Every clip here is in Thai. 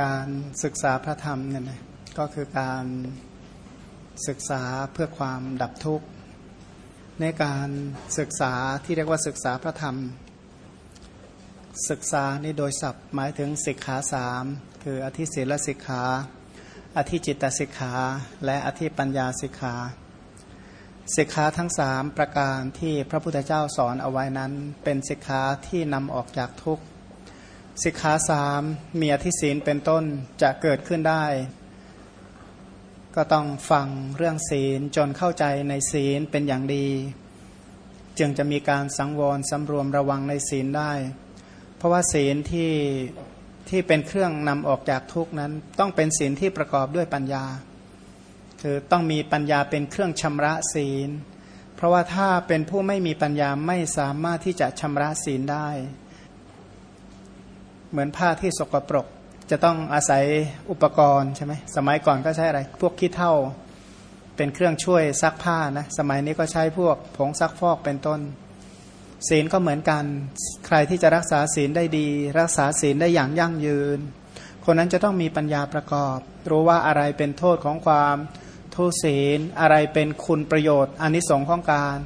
การศึกษาพระธรรมเนี่ยนะก็คือการศึกษาเพื่อความดับทุกข์ ในการศึกษาที่เรียกว่าศึกษาพระธรรม ศึกษานี่โดยศัพท์หมายถึงสิกขาสามคืออธิศีลสิกขา อธิจิตสิกขา และอธิปัญญาสิกขาสิกขาทั้งสามประการที่พระพุทธเจ้าสอนเอาไว้นั้น เป็นสิกขาที่นำออกจากทุกข์ สิกขาสามมีอธิศีลเป็นต้นจะเกิดขึ้นได้ ก็ต้องฟังเรื่องศีลจนเข้าใจในศีลเป็นอย่างดี จึงจะมีการสังวรสำรวมระวังในศีลได้ เพราะว่าศีลที่ที่เป็นเครื่องนำออกจากทุกนั้นต้องเป็นศีลที่ประกอบด้วยปัญญา คือต้องมีปัญญาเป็นเครื่องชำระศีล เพราะว่าถ้าเป็นผู้ไม่มีปัญญาไม่สามารถที่จะชำระศีลได้ เหมือนผ้าที่สกปรก จะต้องอาศัยอุปกรณ์ใช่ไหมสมัยก่อนก็ใช้อะไร พวกขี้เท่าเป็นเครื่องช่วยซักผ้านะสมัยนี้ก็ใช้พวกผงซักฟอกเป็นต้น ศีลก็เหมือนกันใครที่จะรักษาศีลได้ดี รักษาศีลได้อย่างยั่งยืน คนนั้นจะต้องมีปัญญาประกอบ รู้ว่าอะไรเป็นโทษของความทุศีลอะไรเป็นคุณประโยชน์อนิสงค์ของการ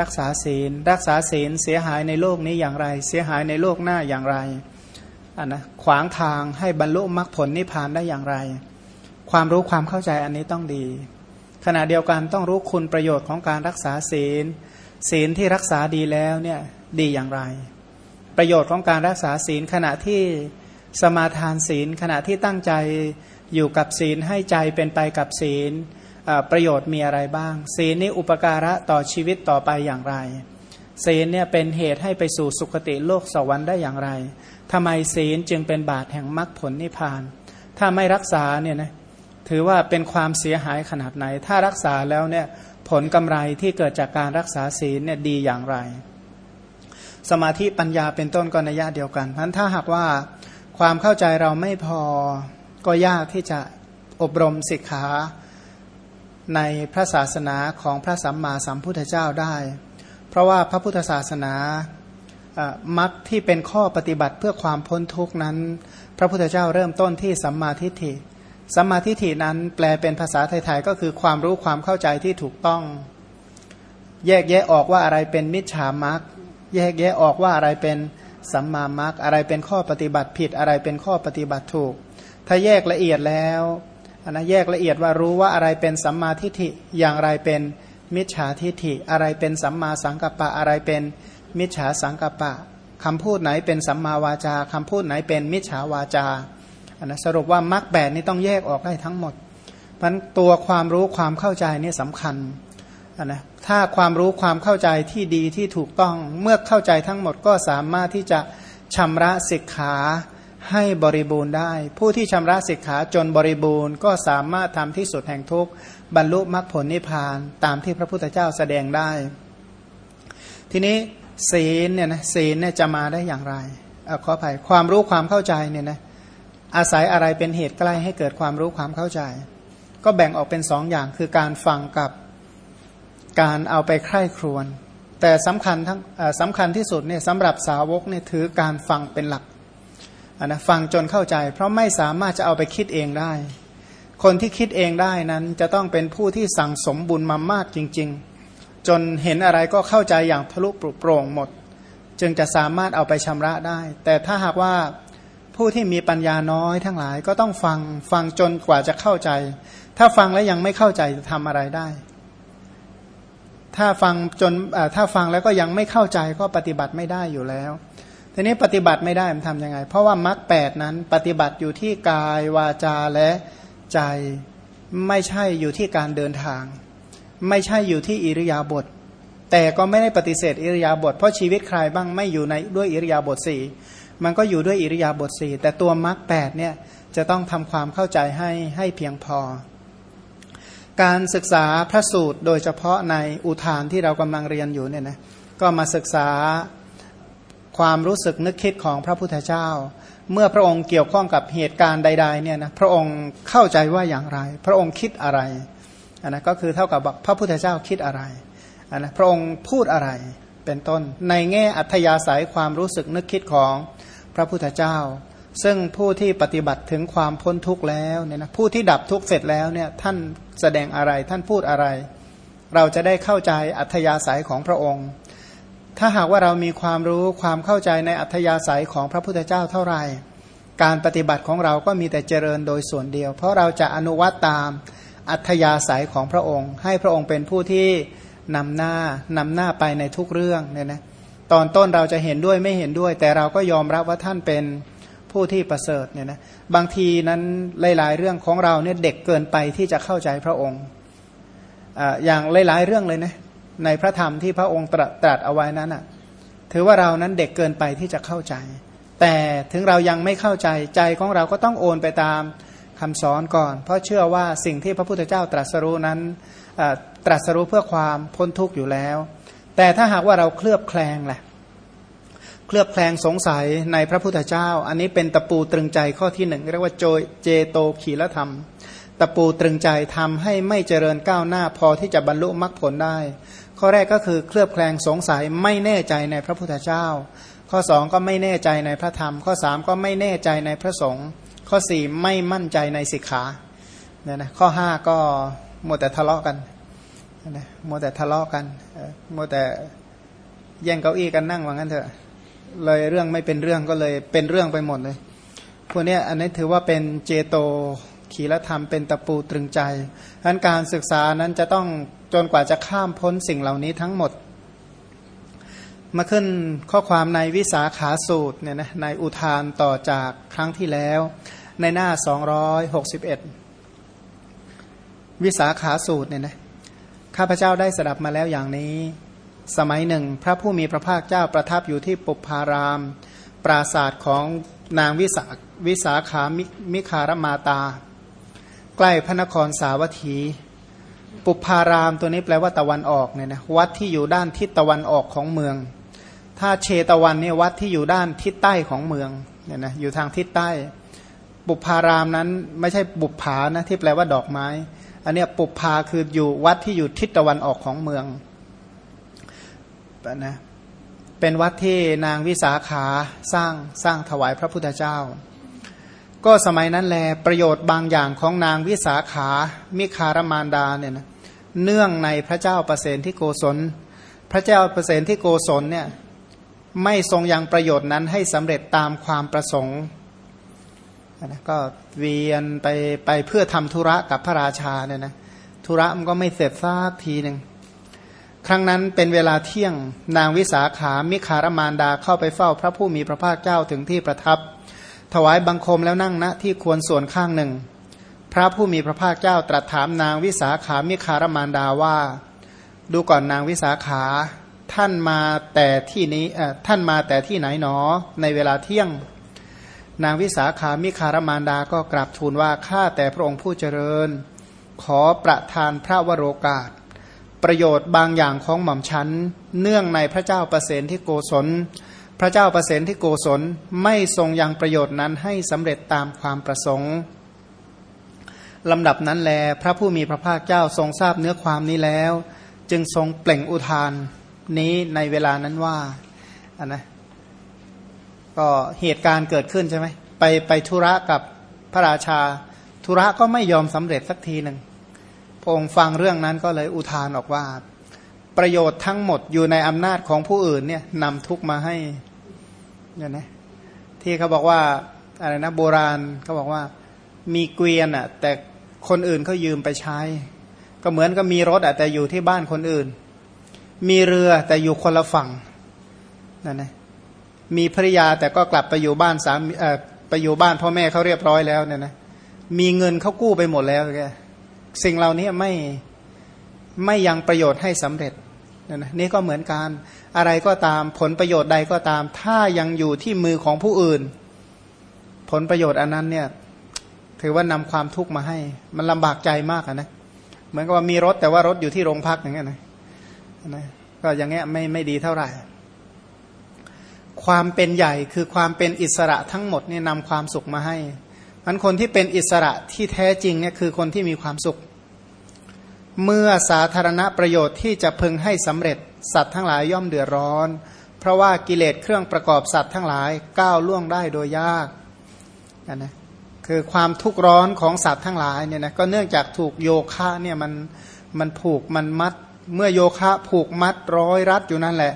รักษาศีล รักษาศีลเสียหายในโลกนี้อย่างไร เสียหายในโลกหน้าอย่างไร อันนะขวางทางให้บรรลุมรรคผลนิพพานได้อย่างไร ความรู้ความเข้าใจอันนี้ต้องดี ขณะเดียวกันต้องรู้คุณประโยชน์ของการรักษาศีล ศีลที่รักษาดีแล้วเนี่ยดีอย่างไร ประโยชน์ของการรักษาศีลขณะที่สมาทานศีล ขณะที่ตั้งใจอยู่กับศีลให้ใจเป็นไปกับศีลประโยชน์มีอะไรบ้าง ศีลนี้อุปการะต่อชีวิตต่อไปอย่างไร ศีลเนี่ยเป็นเหตุให้ไปสู่สุคติโลกสวรรค์ได้อย่างไรทำไมศีลจึงเป็นบาตแห่งมรรคผลนิพพาน ถ้าไม่รักษาเนี่ยนะถือว่าเป็นความเสียหายขนาดไหน ถ้ารักษาแล้วเนี่ยผลกำไรที่เกิดจากการรักษาศีลเนี่ยดีอย่างไร สมาธิปัญญาเป็นต้นก็นัยะเดียวกันเพราะถ้าหากว่าความเข้าใจเราไม่พอก็ยากที่จะอบรมศิกขาในพระศาสนาของพระสัมมาสัมพุทธเจ้าได้ เพราะว่าพระพุทธศาสนามรรคที่เป็นข้อปฏิบัติเพื่อความพ้นทุกนั้น พระพุทธเจ้าเริ่มต้นที่สัมมาทิฏฐิสัมมาทิฏฐินั้นแปลเป็นภาษาไทยๆก็คือความรู้ความเข้าใจที่ถูกต้อง แยกแยะออกว่าอะไรเป็นมิจฉามรรคแยกแยะออกว่าอะไรเป็นสัมมามรรคอะไรเป็นข้อปฏิบัติผิดอะไรเป็นข้อปฏิบัติถูก ถ้าแยกละเอียดแล้วอันนะแยกละเอียดว่ารู้ว่าอะไรเป็นสัมมาทิฏฐิอย่างไรเป็น มิจฉาทิฏฐิอะไรเป็นสัมมาสังกัปปะอะไรเป็นมิจฉาสังกปะคำพูดไหนเป็นสัมมาวาจาคำพูดไหนเป็นมิจฉาวาจาอันนะสรุปว่ามรรคแปดนี้ต้องแยกออกได้ทั้งหมดเพราะตัวความรู้ความเข้าใจนี่สำคัญอันนะถ้าความรู้ความเข้าใจที่ดีที่ถูกต้องเมื่อเข้าใจทั้งหมดก็สามารถที่จะชำระสิกขาให้บริบูรณ์ได้ ผู้ที่ชำระสิกขาจนบริบูรณ์ ก็สามารถทำที่สุดแห่งทุก บรรลุมรรคผลนิพพานตามที่พระพุทธเจ้าแสดงได้ ทีนี้ศีลเนี่ยนะศีลเนี่ยจะมาได้อย่างไรอขออภัยความรู้ความเข้าใจเนี่ยนะอาศัยอะไรเป็นเหตุใกล้ให้เกิดความรู้ความเข้าใจ ก็แบ่งออกเป็นสองอย่างคือการฟังกับการเอาไปใคร่ครวญแต่สำคัญทั้งสำคัญที่สุดเนี่ยสำหรับสาวกเนี่ยถือการฟังเป็นหลักนะฟังจนเข้าใจ เพราะไม่สามารถจะเอาไปคิดเองได้ คนที่คิดเองได้นั้นจะต้องเป็นผู้ที่สั่งสมบุญมามากจริง ๆ จนเห็นอะไรก็เข้าใจอย่างทะลุปรุโปร่งหมด จึงจะสามารถเอาไปชำระได้ แต่ถ้าหากว่าผู้ที่มีปัญญาน้อยทั้งหลายก็ต้องฟังฟังจนกว่าจะเข้าใจ ถ้าฟังแล้วยังไม่เข้าใจจะทำอะไรได้ ถ้าฟังจนถ้าฟังแล้วก็ยังไม่เข้าใจก็ปฏิบัติไม่ได้อยู่แล้วทีนี้ปฏิบัติไม่ได้มันทำยังไง เพราะว่ามรรคแปดนั้นปฏิบัติอยู่ที่กายวาจาและ ใจ ไม่ใช่อยู่ที่การเดินทาง ไม่ใช่อยู่ที่อิริยาบถแต่ก็ไม่ได้ปฏิเสธอิริยาบถเพราะชีวิตใครบ้างไม่อยู่ในด้วยอิริยาบถสี่มันก็อยู่ด้วยอิริยาบถสี่แต่ตัวมรรคแปดเนี่ยจะต้องทำความเข้าใจให้ให้เพียงพอ การศึกษาพระสูตรโดยเฉพาะในอุทานที่เรากำลังเรียนอยู่เนี่ยนะก็มาศึกษาความรู้สึกนึกคิดของพระพุทธเจ้า เมื่อพระองค์เกี่ยวข้องกับเหตุการณ์ใดๆเนี่ยนะพระองค์เข้าใจว่าอย่างไร พระองค์คิดอะไรอันนะก็คือเท่ากับพระพุทธเจ้าคิดอะไรอันนะพระองค์พูดอะไรเป็นต้น ในแง่อัธยาศัยความรู้สึกนึกคิดของพระพุทธเจ้า ซึ่งผู้ที่ปฏิบัติถึงความพ้นทุกข์แล้วเนี่ยนะผู้ที่ดับทุกข์เสร็จแล้วเนี่ยท่านแสดงอะไรท่านพูดอะไร เราจะได้เข้าใจอัธยาศัยของพระองค์ ถ้าหากว่าเรามีความรู้ความเข้าใจในอัธยาศัยของพระพุทธเจ้าเท่าไหร่การปฏิบัติของเราก็มีแต่เจริญโดยส่วนเดียว เพราะเราจะอนุวัตตามอัธยาศัยของพระองค์ ให้พระองค์เป็นผู้ที่นำหน้านำหน้าไปในทุกเรื่องเนี่ยนะตอนต้นเราจะเห็นด้วยไม่เห็นด้วย แต่เราก็ยอมรับว่าท่านเป็นผู้ที่ประเสริฐเนี่ยนะบางทีนั้นหลายๆเรื่องของเราเนี่ยเด็กเกินไปที่จะเข้าใจพระองค์อย่างหลายๆเรื่องเลยนะ ในพระธรรมที่พระองค์ตรัสตรัสเอาไว้นั้นอะถือว่าเรานั้นเด็กเกินไปที่จะเข้าใจ แต่ถึงเรายังไม่เข้าใจใจของเราก็ต้องโอนไปตามคำสอนก่อน เพราะเชื่อว่าสิ่งที่พระพุทธเจ้าตรัสรู้นั้นตรัสรู้เพื่อความพ้นทุกข์อยู่แล้ว แต่ถ้าหากว่าเราเคลือบแคลงแหละเคลือบแคลงสงสัยในพระพุทธเจ้า อันนี้เป็นตะปูตรึงใจข้อที่หนึ่งเรียกว่าโจเจโตขีลธรรม ตะปูตรึงใจทำให้ไม่เจริญก้าวหน้าพอที่จะบรรลุมรรคผลได้ ข้อแรกก็คือเคลือบแคลงสงสัยไม่แน่ใจในพระพุทธเจ้า ข้อสองก็ไม่แน่ใจในพระธรรม ข้อสามก็ไม่แน่ใจในพระสงฆ์ข้อสี่ไม่มั่นใจในสิกขาเนี่ยนะข้อห้าก็หมดแต่ทะเลาะกันนะหมดแต่ทะเลาะกันหมดแต่แย่งเก้าอี้กันนั่งว่างั้นเถอะเลยเรื่องไม่เป็นเรื่องก็เลยเป็นเรื่องไปหมดเลยพวกนี้อันนี้ถือว่าเป็นเจโต ขีลธรรมเป็นตะปูตรึงใจดังนั้นการศึกษานั้นจะต้องจนกว่าจะข้ามพ้นสิ่งเหล่านี้ทั้งหมด มาขึ้นข้อความในวิสาขาสูตรเนี่ยนะในอุทานต่อจากครั้งที่แล้ว ในหน้า 261 วิสาขาสูตรเนี่ยนะข้าพเจ้าได้สดับมาแล้วอย่างนี้ สมัยหนึ่ง พระผู้มีพระภาคเจ้าประทับอยู่ที่ปุพาราม ปราศาสตร์ของนางวิสาวิสาขามิมิคารมาตา ใกล้พระนครสาวัตถี ปุพารามตัวนี้แปลว่าตะวันออกเนี่ยนะวัดที่อยู่ด้านทิศตะวันออกของเมือง ถ้าเชตวันเนี่ยวัดที่อยู่ด้านทิศใต้ของเมืองเนี่ยนะอยู่ทางทิศใต้ ปุพารามนั้นไม่ใช่บุพผานะที่แปลว่าดอกไม้ อันเนี้ยปุพาคืออยู่วัดที่อยู่ทิศตะวันออกของเมืองนะเป็นวัดที่นางวิสาขาสร้างสร้างถวายพระพุทธเจ้า ก็สมัยนั้นแลประโยชน์บางอย่างของนางวิสาขามิคารมานดาเนี่ยนะเนื่องในพระเจ้าประเสนที่โกศล พระเจ้าประเสนที่โกศลเนี่ยไม่ทรงยังประโยชน์นั้นให้สำเร็จตามความประสงค์นะก็เวียนไปไปเพื่อทำธุระกับพระราชาเนี่ยนะธุระมันก็ไม่เสร็จสักทีหนึ่งครั้งนั้นเป็นเวลาเที่ยงนางวิสาขามิคารมานดาเข้าไปเฝ้าพระผู้มีพระภาคเจ้าถึงที่ประทับ ถวายบังคมแล้วนั่งณที่ควรส่วนข้างหนึ่ง พระผู้มีพระภาคเจ้าตรัสถามนางวิสาขามิคารมานดาว่า ดูก่อนนางวิสาขาท่านมาแต่ที่นี้ท่านมาแต่ที่ไหนหนอในเวลาเที่ยง นางวิสาขามิคารมานดาก็กราบทูลว่าข้าแต่พระองค์ผู้เจริญ ขอประทานพระวโรกาส ประโยชน์บางอย่างของหม่อมชั้นเนื่องในพระเจ้าประเสนที่โกศล พระเจ้าประเสนที่โกศลไม่ทรงยังประโยชน์นั้นให้สำเร็จตามความประสงค์ลำดับนั้นแล พระผู้มีพระภาคเจ้าทรงทราบเนื้อความนี้แล้ว จึงทรงเปล่งอุทานนี้ในเวลานั้นว่าอันนะก็เหตุการณ์เกิดขึ้นใช่ไหมไปไปธุระกับพระราชา ธุระก็ไม่ยอมสำเร็จสักทีหนึ่งพระองค์ฟังเรื่องนั้นก็เลยอุทานออกว่า ประโยชน์ทั้งหมดอยู่ในอำนาจของผู้อื่นเนี่ยนำทุกมาให้ เนี่ยนะที่เขาบอกว่าอะไรนะโบราณเขาบอกว่ามีเกวียนอะ แต่คนอื่นเขายืมไปใช้ ก็เหมือนกับมีรถอะแต่อยู่ที่บ้านคนอื่น มีเรือแต่อยู่คนละฝั่งนั่นนะมีภริยาแต่ก็กลับไปอยู่บ้านสามเอ่อไปอยู่บ้านพ่อแม่เขาเรียบร้อยแล้วเนี่ยนะมีเงินเขากู้ไปหมดแล้วแกสิ่งเหล่านี้ไม่ไม่ยังประโยชน์ให้สำเร็จนะนี่ก็เหมือนการ อะไรก็ตามผลประโยชน์ใดก็ตาม ถ้ายังอยู่ที่มือของผู้อื่น ผลประโยชน์อันนั้นเนี่ยถือว่านำความทุกข์มาให้ มันลำบากใจมากนะเหมือนกับว่ามีรถแต่ว่ารถอยู่ที่โรงพักอย่างเงี้ยนะนะก็อย่างเงี้ยไม่ไม่ดีเท่าไหร่ ความเป็นใหญ่คือความเป็นอิสระทั้งหมดนี่นำความสุขมาให้มันคนที่เป็นอิสระที่แท้จริงเนี่ยคือคนที่มีความสุข เมื่อสาธารณประโยชน์ที่จะพึงให้สำเร็จ สัตว์ทั้งหลายย่อมเดือดร้อน เพราะว่ากิเลสเครื่องประกอบสัตว์ทั้งหลายก้าวล่วงได้โดยยากนนะคือความทุกข์ร้อนของสัตว์ทั้งหลายเนี่ยนะก็เนื่องจากถูกโยคะเนี่ยมันมันผูกมันมัด เมื่อโยคะผูกมัดร้อยรัดอยู่นั่นแหละ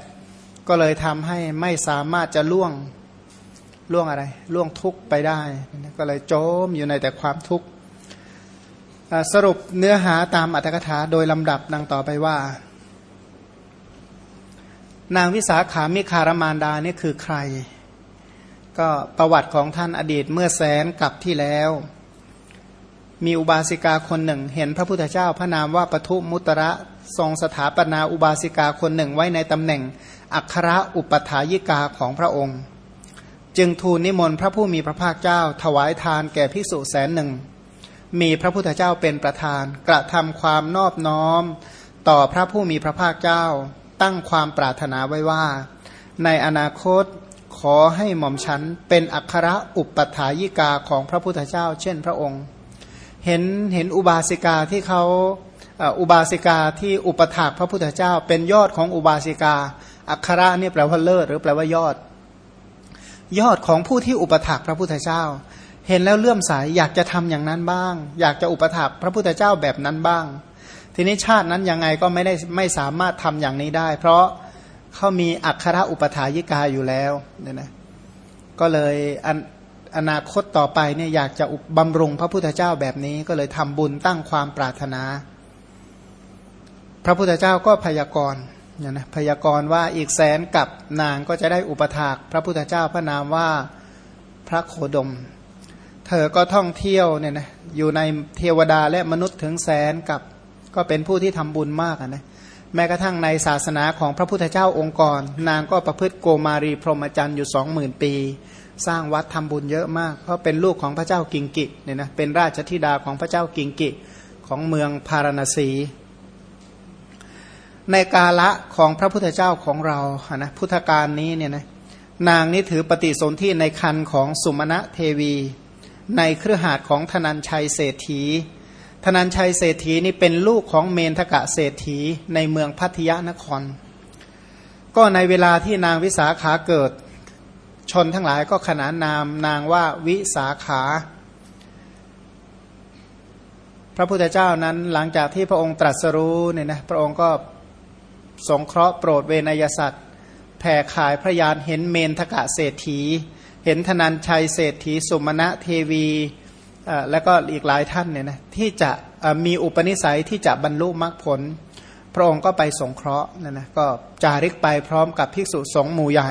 ก็เลยทำให้ไม่สามารถจะล่วงล่วงอะไร ล่วงทุกข์ไปได้ ก็เลยจมอยู่ในแต่ความทุกข์สรุปเนื้อหาตามอัตถกถาโดยลำดับดังต่อไปว่า นางวิสาขามิคารมานดานี่คือใคร ก็ประวัติของท่านอดีตเมื่อแสนกับที่แล้ว มีอุบาสิกาคนหนึ่ง เห็นพระพุทธเจ้าพระนามว่าปทุมุตระทรงสถาปนาอุบาสิกาคนหนึ่งไว้ในตำแหน่ง อัครอุปถายิกาของพระองค์ จึงทูลนิมนต์พระผู้มีพระภาคเจ้า ถวายทานแก่ภิกษุแสนหนึ่ง มีพระพุทธเจ้าเป็นประธาน กระทำความนอบน้อม ต่อพระผู้มีพระภาคเจ้า ตั้งความปรารถนาไว้ว่า ในอนาคตขอให้หม่อมฉันเป็นอัครอุปถายิกาของพระพุทธเจ้า เช่นพระองค์ เห็นเห็นอุบาสิกาที่เขาอุบาสิกาที่อุปถากพระพุทธเจ้า เป็นยอดของอุบาสิกา อัคระนี่ยแปลว่าเลิศหรือแปลว่ายอด ยอดของผู้ที่อุปถากพระพุทธเจ้า เห็นแล้วเลื่อมใสอยากจะทำอย่างนั้นบ้าง อยากจะอุปถัมภ์พระพุทธเจ้าแบบนั้นบ้าง ทีนี้ชาตินั้นยังไงก็ไม่ได้ไม่สามารถทำอย่างนี้ได้ เพราะเขามีอัครอุปถายิกาอยู่แล้วเนี่ยนะก็เลยออนาคตต่อไปเนี่ยอยากจะบำรุงพระพุทธเจ้าแบบนี้ก็เลยทำบุญตั้งความปรารถนา พระพุทธเจ้าก็พยากรณ์เนี่ยนะพยากรณ์ว่าอีกแสนกับนางก็จะได้อุปถาก พระพุทธเจ้าพระนามว่าพระโคดม เธอก็ท่องเที่ยวเนี่ยนะอยู่ในเทวดาและมนุษย์ถึงแสนกับ ก็เป็นผู้ที่ทำบุญมากนะแม้กระทั่งในศาสนาของพระพุทธเจ้าองค์กร นางก็ประพฤติโกมารีพรหมจรรย์อยู่สองหมื่นปี สร้างวัดทำบุญเยอะมาก เพราะเป็นลูกของพระเจ้ากิงกิเนี่ยนะเป็นราชธิดาของพระเจ้ากิงกิของเมืองพาราณสี ในกาละของพระพุทธเจ้าของเรานะพุทธการนี้เนี่ยนะนางนี้ถือปฏิสนธิในคันของสุมาณเทวี ในเครือข่ายของธนัญชัยเศรษฐี ธนัญชัยเศรษฐีนี่เป็นลูกของเมนทกะเศรษฐีในเมืองพัทยานคร ก็ในเวลาที่นางวิสาขาเกิด ชนทั้งหลายก็ขนานนามนางว่าวิสาขา พระพุทธเจ้านั้นหลังจากที่พระองค์ตรัสรู้เนี่ยนะพระองค์ก็สงเคราะห์โปรดเวนยสัตว์แผ่ขายพระยานเห็นเมนทกะเศรษฐี เห็นธนันชัยเศรษฐีสุมาณะเทวี แล้วก็อีกหลายท่านเนี่ยนะที่จะมีอุปนิสัยที่จะบรรลุมรรคผล พระองค์ก็ไปสงเคราะห์นะนะก็จาริกไปพร้อมกับภิกษุสงฆ์หมู่ใหญ่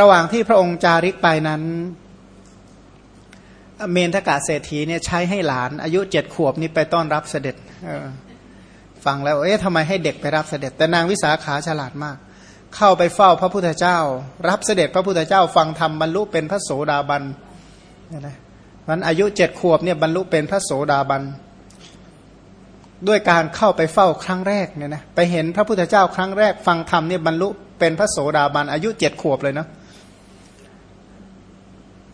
ระหว่างที่พระองค์จาริกไปนั้นเมนทกาเศรษฐีเนี่ยใช้ให้หลานอายุเจ็ดขวบนี้ไปต้อนรับเสด็จฟังแล้วเอ๊ะทำไมให้เด็กไปรับเสด็จ แต่นางวิสาขาฉลาดมาก เข้าไปเฝ้าพระพุทธเจ้า รับเสด็จพระพุทธเจ้าฟังธรรมบรรลุเป็นพระโสดาบันนะนะ มันอายุเจ็ดขวบเนี่ยบรรลุเป็นพระโสดาบัน ด้วยการเข้าไปเฝ้าครั้งแรกเนี่ยนะไปเห็นพระพุทธเจ้าครั้งแรกฟังธรรมเนี่ยบรรลุเป็นพระโสดาบัน อายุเจ็ดขวบเลยเนาะ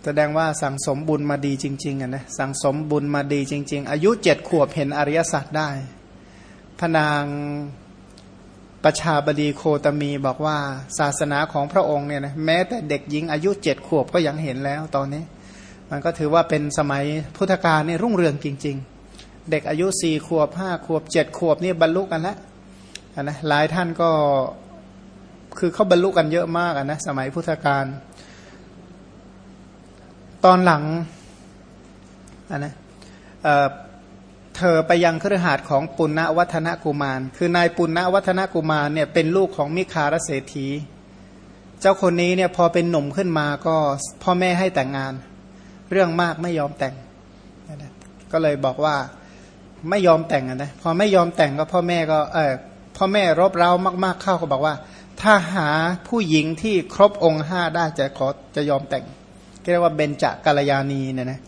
แสดงว่าสั่งสมบุญมาดีจริงๆอะนะสั่งสมบุญมาดีจริง ๆ อายุเจ็ดขวบเห็นอริยสัจได้พนางประชาบดีโคตมีบอกว่าศาสนาของพระองค์เนี่ยนะแม้แต่เด็กหญิงอายุเจ็ดขวบก็ยังเห็นแล้วตอนนี้ มันก็ถือว่าเป็นสมัยพุทธกาลนี่รุ่งเรืองจริง ๆ เด็กอายุสี่ขวบห้าขวบเจ็ดขวบนี่บรรลุกันแล้วนะหลายท่านก็คือเขาบรรลุกันเยอะมากนะสมัยพุทธกาลตอนหลังนนะเธอไปยังเครือข่ายของปุณณวัฒนกุมาร คือนายปุณณวัฒนกุมารเนี่ยเป็นลูกของมิคารเศรษฐี เจ้าคนนี้เนี่ยพอเป็นหนุ่มขึ้นมาก็พ่อแม่ให้แต่งงาน เรื่องมากไม่ยอมแต่ง ก็เลยบอกว่าไม่ยอมแต่งนะพอไม่ยอมแต่งก็พ่อแม่ก็เออพ่อแม่รบเร้ามากๆเข้าก็บอกว่า ถ้าหาผู้หญิงที่ครบองค์ห้าได้จะขอจะยอมแต่งเรียกว่าเบญจกัลยาณีเนี่ยนะ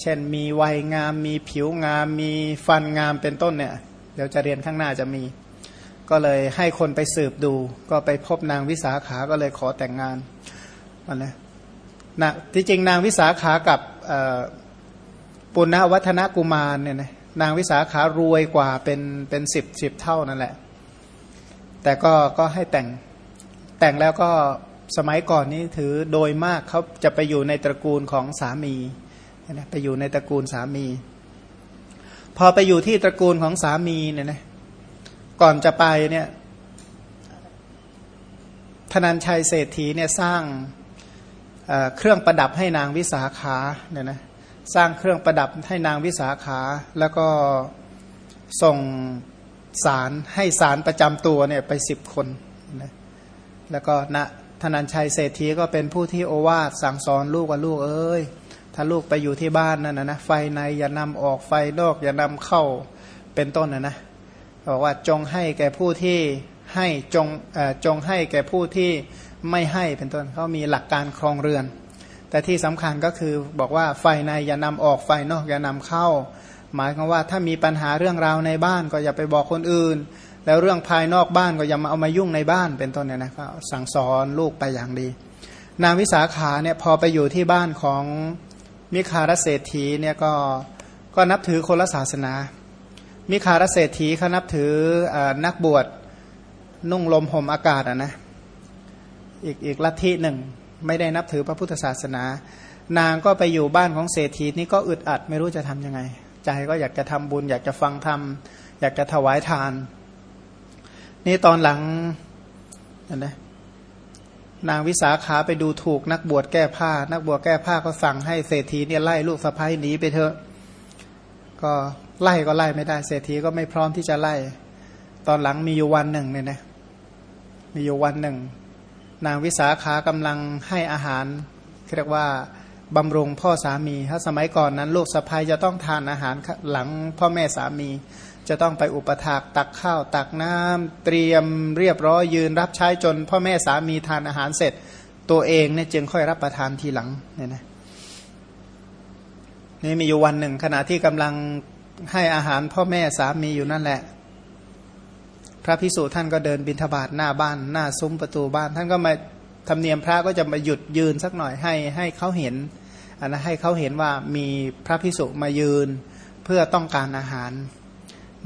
เช่นมีวัยงามมีผิวงามมีฟันงามเป็นต้นเนี่ย เดี๋ยวจะเรียนข้างหน้าจะมี ก็เลยให้คนไปสืบดู ก็ไปพบนางวิสาขาก็เลยขอแต่งงานอันนะ นะที่จริงนางวิสาขากับปุณณวัฒนกุมารเนี่ยนะนางวิสาขารวยกว่าเป็นเป็นสิบสิบเท่านั่นแหละ แต่ก็ก็ให้แต่งแต่งแล้วก็สมัยก่อนนี้ถือโดยมากเขาจะไปอยู่ในตระกูลของสามีนะไปอยู่ในตระกูลสามี พอไปอยู่ที่ตระกูลของสามีเนี่ยนะก่อนจะไปเนี่ยธนัญชัยเศรษฐีเนี่ยสร้าง เครื่องประดับให้นางวิสาขาเนี่ยนะสร้างเครื่องประดับให้นางวิสาขา แล้วก็ส่งสารให้สารประจำตัวเนี่ยไปสิบคนนะแล้วก็ณธนัญชัยเศรษฐีก็เป็นผู้ที่โอวาทสั่งสอนลูกว่าลูกเอ้ยถ้าลูกไปอยู่ที่บ้านนั่นนะนะไฟในอย่านำออกไฟนอกอย่านำเข้าเป็นต้นนะนะบอกว่าจงให้แก่ผู้ที่ให้จงจงให้แก่ผู้ที่ ไม่ให้เป็นต้นเขามีหลักการครองเรือน แต่ที่สำคัญก็คือบอกว่าไฟในอย่านำออกไฟนอกอย่านำเข้า หมายความว่าถ้ามีปัญหาเรื่องราวในบ้านก็อย่าไปบอกคนอื่น แล้วเรื่องภายนอกบ้านก็อย่ามาเอามายุ่งในบ้านเป็นต้นเนี่ยนะก็สั่งสอนลูกไปอย่างดี นางวิสาขาเนี่ยพอไปอยู่ที่บ้านของมิคารเศรษฐีเนี่ยก็ก็นับถือคนละศาสนา มิคารเศรษฐีเขานับถืออนักบวชนุ่งลมห่มอากาศอะนะ อีกอีกลัทธิหนึ่ง ไม่ได้นับถือพระพุทธศาสนา นางก็ไปอยู่บ้านของเศรษฐีนี่ก็อึดอัดไม่รู้จะทํำยังไง ใจก็อยากจะทำบุญ อยากจะฟังธรรมอยากจะถวายทาน นี่ตอนหลังนะนางวิสาขาไปดูถูกนักบวชแก้ผ้า นักบวชแก้ผ้าก็สั่งให้เศรษฐีเนี่ยไล่ลูกสะพ้ายหนีไปเถอะ ก็ไล่ก็ไล่ไม่ได้เศรษฐีก็ไม่พร้อมที่จะไล่ ตอนหลังมีอยู่วันหนึ่งเนี่ยนะมีอยู่วันหนึ่ง นางวิสาขากำลังให้อาหารเรียกว่าบำรุงพ่อสามี ถ้าสมัยก่อนนั้นลูกสะพ้ายจะต้องทานอาหารหลังพ่อแม่สามี จะต้องไปอุปถากตักข้าว ตักน้ำเตรียมเรียบร้อยยืนรับใช้จน พ่อแม่สามีทานอาหารเสร็จ ตัวเองเนี่ยจึงค่อยรับประทานทีหลังเนี่ยนะนี่มีอยู่วันหนึ่งขณะที่กำลังให้อาหารพ่อแม่สามีอยู่นั่นแหละ พระพิสุท่านก็เดินบินทบาทหน้าบ้าน หน้าซุ้มประตูบ้าน ท่านก็มาธรรมเนียมพระก็จะมาหยุดยืนสักหน่อยให้ให้เขาเห็นอันนะให้เขาเห็นว่ามีพระพิสุมายืนเพื่อต้องการอาหาร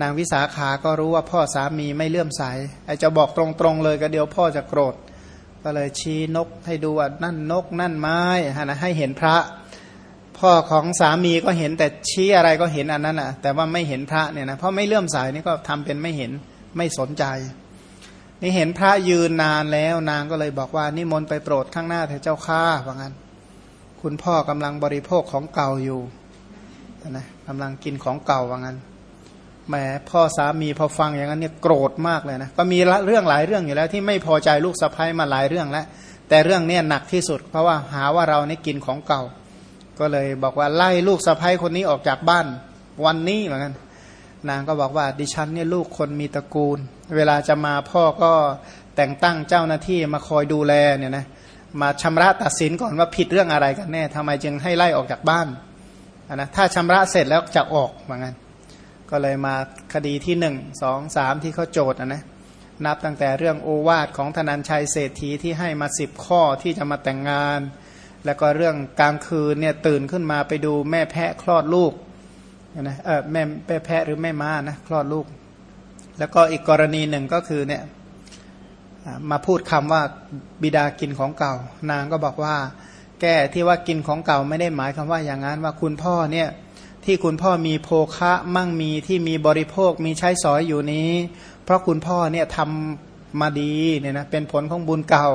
นางวิสาขาก็รู้ว่าพ่อสามีไม่เลื่อมใสไอจะบอกตรงๆเลยก็เดี๋ยวพ่อจะโกรธ ก็เลยชี้นกให้ดูว่านั่นนกนั่นไม้ฮะนะให้เห็นพระ พ่อของสามีก็เห็นแต่ชี้อะไรก็เห็นอันนั้นอะ แต่ว่าไม่เห็นพระเนี่ยนะเพราะไม่เลื่อมใสนี่ก็ทำเป็นไม่เห็น ไม่สนใจ นี่เห็นพระยืนนานแล้วนางก็เลยบอกว่านิมนต์ไปโปรดข้างหน้าเถอะเจ้าข้าว่างั้น คุณพ่อกำลังบริโภคของเก่าอยู่นะกำลังกินของเก่าว่างั้นแหมพ่อสามีพอฟังอย่างนั้นเนี่ยโกรธมากเลยนะก็มีเรื่องหลายเรื่องอยู่แล้ว ที่ไม่พอใจลูกสะพ้ยมาหลายเรื่องแล้วแต่เรื่องเนี้ยหนักที่สุด เพราะว่าหาว่าเรานี่กินของเก่า ก็เลยบอกว่าไล่ลูกสะพ้ยคนนี้ออกจากบ้าน วันนี้เหมือนกัน นางก็บอกว่าดิฉันเนี่ยลูกคนมีตระกูล เวลาจะมาพ่อก็แต่งตั้งเจ้าหน้าที่มาคอยดูแลเนี่ยนะมาชำระตัดสินก่อนว่าผิดเรื่องอะไรกันแน่ทำไมจึงให้ไล่ออกจากบ้านนะถ้าชำระเสร็จแล้วจะออกเหมือนกันก็เลยมาคดีที่หนึ่งสองสามที่เขาโจทย์นะนับตั้งแต่เรื่องโอวาทของธนัญชัยเศรษฐีที่ให้มาสิบข้อที่จะมาแต่งงาน แล้วก็เรื่องกลางคืนเนี่ยตื่นขึ้นมาไปดูแม่แพะคลอดลูก นะเออแม่แพะหรือแม่ม้านะคลอดลูก แล้วก็อีกกรณีหนึ่งก็คือเนี่ยมาพูดคำว่าบิดากินของเก่า นางก็บอกว่า แก้ที่ว่ากินของเก่าไม่ได้หมายคำว่าอย่างนั้นว่าคุณพ่อเนี่ยที่คุณพ่อมีโภคะมั่งมีที่มีบริโภคมีใช้สอยอยู่นี้ เพราะคุณพ่อเนี่ยทำมาดีเนี่ยนะเป็นผลของบุญเก่า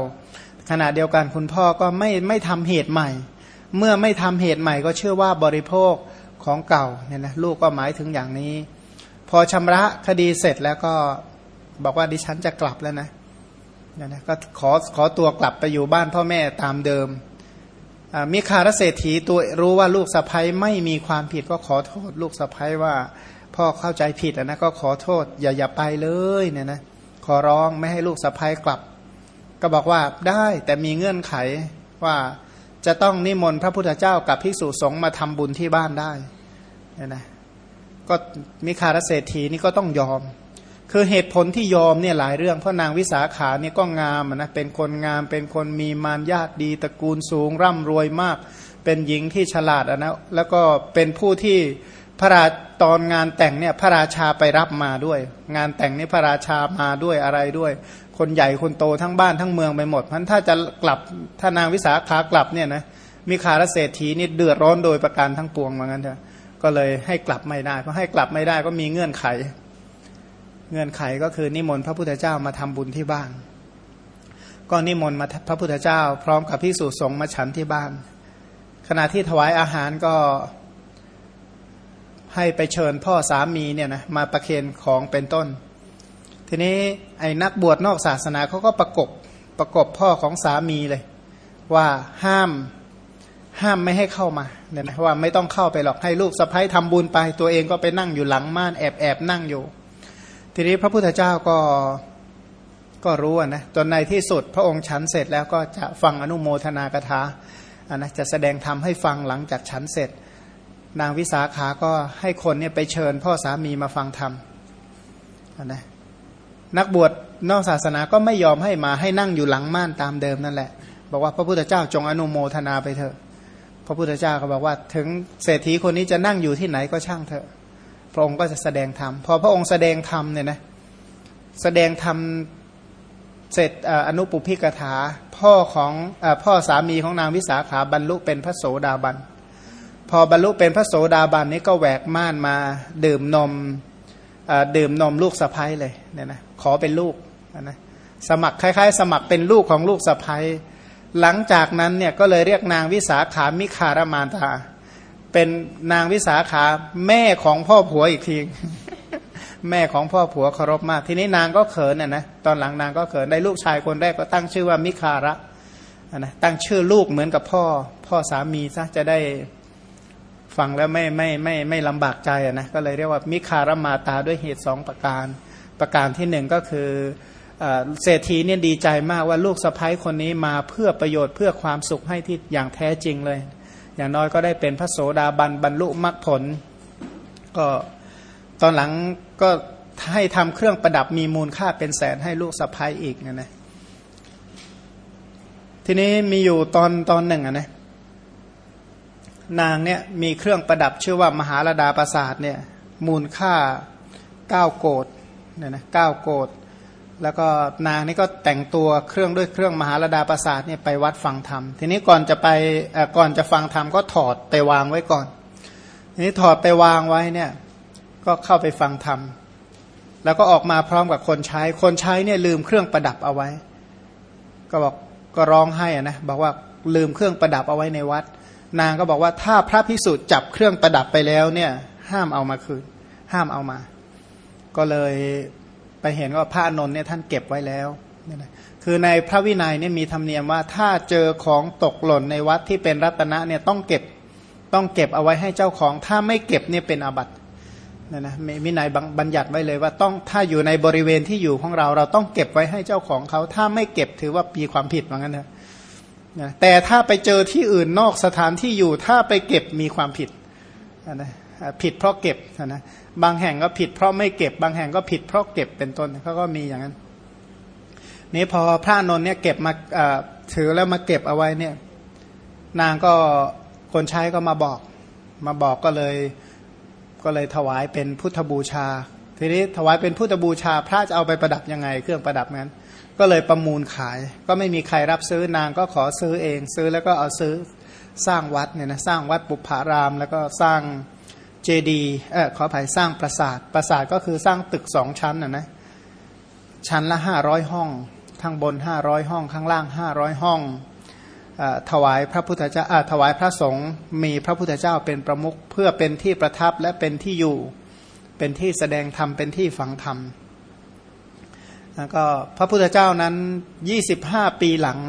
ขณะเดียวกันคุณพ่อก็ไม่ไม่ทำเหตุใหม่ เมื่อไม่ทำเหตุใหม่ก็เชื่อว่าบริโภค ของเก่าเนี่ยนะลูกก็หมายถึงอย่างนี้ พอชำระคดีเสร็จแล้วก็บอกว่าดิฉันจะกลับแล้วนะเนี่ยนะก็ขอขอตัวกลับไปอยู่บ้านพ่อแม่ตามเดิมมิคารเศรษฐีตัวรู้ว่าลูกสะพ้ยไม่มีความผิดก็ขอโทษ ลูกสะพ้ยว่าพ่อเข้าใจผิดนะก็ขอโทษ อย่าอย่าไปเลยเนี่ยนะขอร้องไม่ให้ลูกสะพ้ยกลับ ก็บอกว่าได้แต่มีเงื่อนไขว่าจะต้องนิมนต์พระพุทธเจ้ากับภิกษุสงฆ์มาทำบุญที่บ้านได้ เนี่ยนะก็มิคารเศรษฐีนี่ก็ต้องยอม คือเหตุผลที่ยอมเนี่ยหลายเรื่องเพราะนางวิสาขาเนี่ยก็งามนะเป็นคนงามเป็นคนมีมารยาทดีตระกูลสูงร่ำรวยมาก เป็นหญิงที่ฉลาดนะแล้วก็เป็นผู้ที่พระราตอนงานแต่งเนี่ยพระราชาไปรับมาด้วย งานแต่งนี่พระราชามาด้วยอะไรด้วย คนใหญ่คนโตทั้งบ้านทั้งเมืองไปหมดพันถ้าจะกลับถ้านางวิสาขากลับเนี่ยนะมีคารเศรษฐีนี่เดือดร้อนโดยประการทั้งปวงเหมือนกันเถอะ ก็เลยให้กลับไม่ได้เพราะให้กลับไม่ได้ก็มีเงื่อนไข เงื่อนไขก็คือนิมนต์พระพุทธเจ้ามาทำบุญที่บ้าน ก็นิมนต์มาพระพุทธเจ้า พร้อมกับพิสุสงฆ์มาฉันที่บ้าน ขณะที่ถวายอาหารก็ให้ไปเชิญพ่อสามีเนี่ยนะมาประเคนของเป็นต้น ทีนี้ไอ้นักบวชนอกศาสนาเขาก็ประกบประกบพ่อของสามีเลย ว่าห้าม ห้ามไม่ให้เข้ามาเนี่ยนะว่าไม่ต้องเข้าไปหรอกให้ลูกสะพ้ายทำบุญไป ตัวเองก็ไปนั่งอยู่หลังม่านแอบแอบนั่งอยู่ ทีนี้พระพุทธเจ้าก็ก็รู้นะจนในที่สุดพระองค์ฉันเสร็จแล้วก็จะฟังอนุโมทนากถาอันนะจะแสดงธรรมให้ฟังหลังจากฉันเสร็จ นางวิสาขาก็ให้คนเนี่ยไปเชิญพ่อสามีมาฟังธรรมอันนะนักบวชนอกศาสนาก็ไม่ยอมให้มาให้นั่งอยู่หลังม่านตามเดิมนั่นแหละ บอกว่าพระพุทธเจ้าจงอนุโมทนาไปเถอะ ระพุทธเจ้าก็บอกว่า ถึงเศรษฐีคนนี้จะนั่งอยู่ที่ไหนก็ช่างเถอะ พระองค์ก็จะแสดงธรรมพอพระองค์แสดงธรรมเนี่ยนะแสดงธรรมเสร็จอนุปุพิกถาพ่อของอพ่อสามีของนางวิสาขาบรรลุเป็นพระโสดาบัน พอบรรลุเป็นพระโสดาบันนี้ก็แหวกม่านมาดื่มนมดื่มนมลูกสะพ้ยเลยเนี่ยนะขอเป็นลูกนะสมัครคล้าย ๆ สมัครเป็นลูกของลูกสะพ้ย หลังจากนั้นเนี่ยก็เลยเรียกนางวิสาขามิคารมานตาเป็นนางวิสาขาแม่ของพ่อผัวอีกที แม่ของพ่อผัวเคารพมาก ทีนี้นางก็เขินน่ะนะตอนหลังนางก็เขินได้ลูกชายคนแรกก็ตั้งชื่อว่ามิคาระนะตั้งชื่อลูกเหมือนกับพ่อ พ่อสามีซะจะได้ฟังแล้วไม่ไม่ไม่ไม่ลำบากใจนะก็เลยเรียกว่ามิคารมาตาด้วยเหตุสองประการ ประการที่หนึ่งก็คือ เศรษฐีเนี่ยดีใจมากว่าลูกสะพ้ายคนนี้มาเพื่อประโยชน์เพื่อความสุขให้ที่อย่างแท้จริงเลย อย่างน้อยก็ได้เป็นพระโสดาบันบรรลุมรรคผล ก็ตอนหลังก็ให้ทำเครื่องประดับมีมูลค่าเป็นแสนให้ลูกสะพ้ายอีกนะนะทีนี้มีอยู่ตอนตอนหนึ่งนะนางเนี่ยมีเครื่องประดับชื่อว่ามหาลดาประสาทเนี่ยมูลค่าเก้าโกดเนี่ยนะเก้าโกด แล้วก็นางนี่ก็แต่งตัวเครื่องด้วยเครื่องมหาลดาประสาทเนี่ยไปวัดฟังธรรม ทีนี้ก่อนจะไปก่อนจะฟังธรรมก็ถอดไปวางไว้ก่อน ทีนี้ถอดไปวางไว้เนี่ยก็เข้าไปฟังธรรม แล้วก็ออกมาพร้อมกับคนใช้ คนใช้เนี่ยลืมเครื่องประดับเอาไว้ ก็บอกก็ร้องให้อะนะบอกว่าลืมเครื่องประดับเอาไว้ในวัด นางก็บอกว่าถ้าพระพิสุจับเครื่องประดับไปแล้วเนี่ยห้ามเอามาคืนห้ามเอามา ก็เลย ไปเห็นว่าพระนนท์เนี่ยท่านเก็บไว้แล้วคือในพระวินัยเนี่ยมีธรรมเนียมว่าถ้าเจอของตกหล่นในวัดที่เป็นรัตนะเนี่ยต้องเก็บต้องเก็บเอาไว้ให้เจ้าของ ถ้าไม่เก็บเนี่ยเป็นอาบัตินี่นะวินัยบัญญัติไว้เลยว่าต้องถ้าอยู่ในบริเวณที่อยู่ของเรา เราต้องเก็บไว้ให้เจ้าของเขา ถ้าไม่เก็บถือว่าปีความผิดเหมือนกันนะแต่ถ้าไปเจอที่อื่นนอกสถานที่อยู่ ถ้าไปเก็บมีความผิดนะผิดเพราะเก็บนะ บางแห่งก็ผิดเพราะไม่เก็บบางแห่งก็ผิดเพราะเก็บเป็นต้นเขาก็มีอย่างนั้น นี้พอพระนนท์เนี่ยเก็บมาถือแล้วมาเก็บเอาไว้เนี่ย นางก็คนใช้ก็มาบอก มาบอกก็เลย ก็เลยถวายเป็นพุทธบูชา ทีนี้ถวายเป็นพุทธบูชา พระจะเอาไปประดับยังไง เครื่องประดับนั้นก็เลยประมูลขาย ก็ไม่มีใครรับซื้อนางก็ขอซื้อเอง ซื้อแล้วก็เอาซื้อสร้างวัดเนี่ยนะสร้างวัดปุพาราม แล้วก็สร้าง เจดีเออขออภัยสร้างปราสาทปราสาทก็คือสร้างตึกสองชั้นนะนะชั้นละห้าร้อยห้องข้างบนห้าร้อยห้อง ข้างล่างห้าร้อยห้องอถวายพระพุทธเจ้าถวายพระสงฆ์มีพระพุทธเจ้าเป็นประมุขเพื่อเป็นที่ประทับและเป็นที่อยู่เป็นที่แสดงธรรมเป็นที่ฟังธรรมแล้วก็พระพุทธเจ้านั้นยี่สิบห้าปีหลัง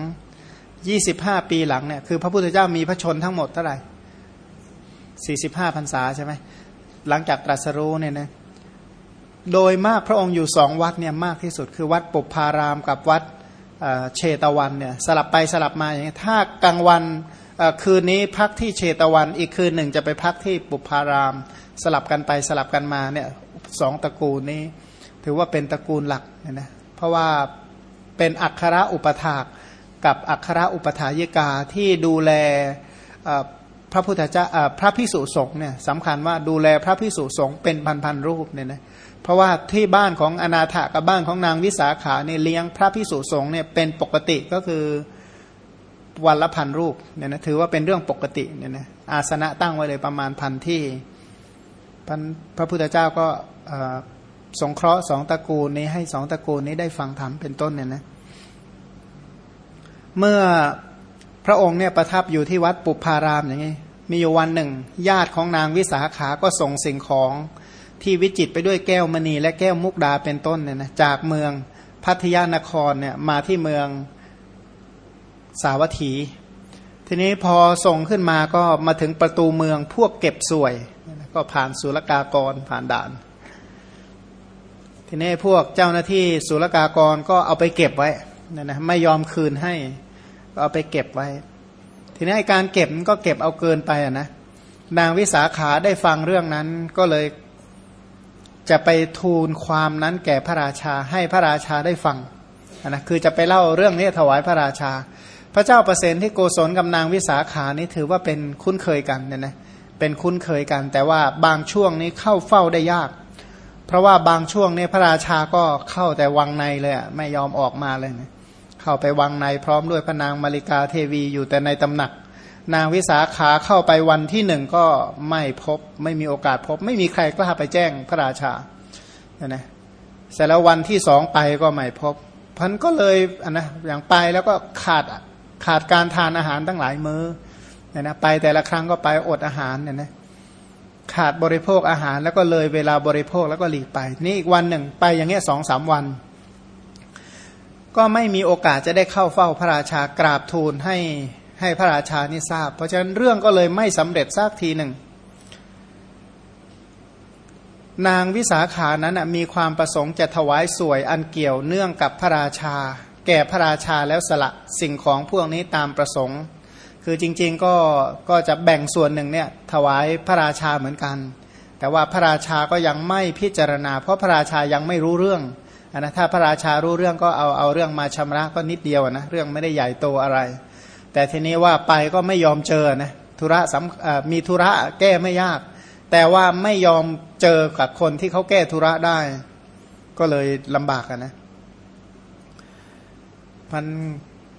ยี่สิบห้าปีหลังเนี่ยคือพระพุทธเจ้ามีพระชนทั้งหมดเท่าไหร่ สี่สิบห้าพรรษาใช่ไหมหลังจากตรัสรู้เนี่ยนะโดยมากพระองค์อยู่สองวัดเนี่ยมากที่สุดคือวัดปุพารามกับวัดเชตวันเนี่ยสลับไปสลับมาอย่างนี้ถ้ากลางวันคืนนี้พักที่เชตวัน อีกคืนหนึ่งจะไปพักที่ปุพาราม สลับกันไปสลับกันมาเนี่ยสองตระกูลนี้ ถือว่าเป็นตระกูลหลักเนี่ยนะเพราะว่าเป็นอัคระอุปถากกับอัคระอุปถายิกาที่ดูแล พระพุทธเจ้าพระพิสุสงฆ์เนี่ยสำคัญว่าดูแลพระพิสุสงฆ์เป็นพันๆรูปเนี่ยนะเพราะว่าที่บ้านของอนาถกับบ้านของนางวิสาขาเนี่ยเลี้ยงพระพิสุสงฆ์เนี่ยเป็นปกติก็คือวันละพันรูปเนี่ยนะถือว่าเป็นเรื่องปกติเนี่ยนะอาสนะตั้งไว้เลยประมาณพันที่พระพุทธเจ้าก็สงเคราะห์สองตระกูลนี้ให้สองตระกูลนี้ได้ฟังธรรมเป็นต้นเนี่ยนะเมื่อ พระองค์เนี่ยประทับอยู่ที่วัดปุพารามอย่างนี้มีอยู่วันหนึ่ง ญาติของนางวิสาขาก็ส่งสิ่งของที่วิจิตไปด้วยแก้วมณี และแก้วมุกดาเป็นต้นเนี่ยนะจากเมืองพัทยานครเนี่ยมาที่เมืองสาวัตถี ทีนี้พอส่งขึ้นมาก็มาถึงประตูเมืองพวกเก็บสวย ก็ผ่านศุลกากรผ่านด่าน ทีนี้พวกเจ้าหน้าที่ศุลกากรก็เอาไปเก็บไว้นะนะไม่ยอมคืนให้ เอาไปเก็บไว้ ทีนี้การเก็บก็เก็บเอาเกินไปอะนะนางวิสาขาได้ฟังเรื่องนั้นก็เลยจะไปทูลความนั้นแก่พระราชาให้พระราชาได้ฟังนะคือจะไปเล่าเรื่องนี้ถวายพระราชา พระเจ้าประเสนที่โกศลกับนางวิสาขานี้ถือว่าเป็นคุ้นเคยกันเนี่ยนะเป็นคุ้นเคยกัน แต่ว่าบางช่วงนี้เข้าเฝ้าได้ยาก เพราะว่าบางช่วงนี้พระราชาก็เข้าแต่วังในเลยไม่ยอมออกมาเลยนะ เข้าไปวังในพร้อมด้วยพระนางมาริกาเทวีอยู่แต่ในตำหนัก นางวิสาขาเข้าไปวันที่หนึ่งก็ไม่พบไม่มีโอกาสพบ ไม่มีใครกล้าไปแจ้งพระราชานะเสร็จแล้ววันที่สองไปก็ไม่พบพันก็เลยอันนะอย่างไปแล้วก็ขาดขาดการทานอาหารตั้งหลายมือ้อเนี่ยนะไปแต่ละครั้งก็ไปอดอาหารเนี่ยนะขาดบริโภคอาหารแล้วก็เลยเวลาบริโภคแล้วก็หลีกไป นี่อีกวันหนึ่งไปอย่างเงี้ยสองสามวัน ก็ไม่มีโอกาสจะได้เข้าเฝ้าพระราชากราบทูลให้ให้พระราชานี่ทราบ เพราะฉะนั้นเรื่องก็เลยไม่สำเร็จสักทีหนึ่ง นางวิสาขานั้นมีความประสงค์จะถวายสวยอันเกี่ยวเนื่องกับพระราชา แก่พระราชาแล้วสละสิ่งของพวกนี้ตามประสงค์ คือจริงๆก็ก็จะแบ่งส่วนหนึ่งเนี่ยถวายพระราชาเหมือนกัน แต่ว่าพระราชาก็ยังไม่พิจารณา เพราะพระราชายังไม่รู้เรื่อง นะถ้าพระราชารู้เรื่องก็เอาเอาเรื่องมาชำระก็นิดเดียวนะเรื่องไม่ได้ใหญ่โตอะไร แต่ทีนี้ว่าไปก็ไม่ยอมเจอนะธุระมีธุระแก้ไม่ยาก แต่ว่าไม่ยอมเจอกับคนที่เขาแก้ธุระได้ ก็เลยลำบากนะมัน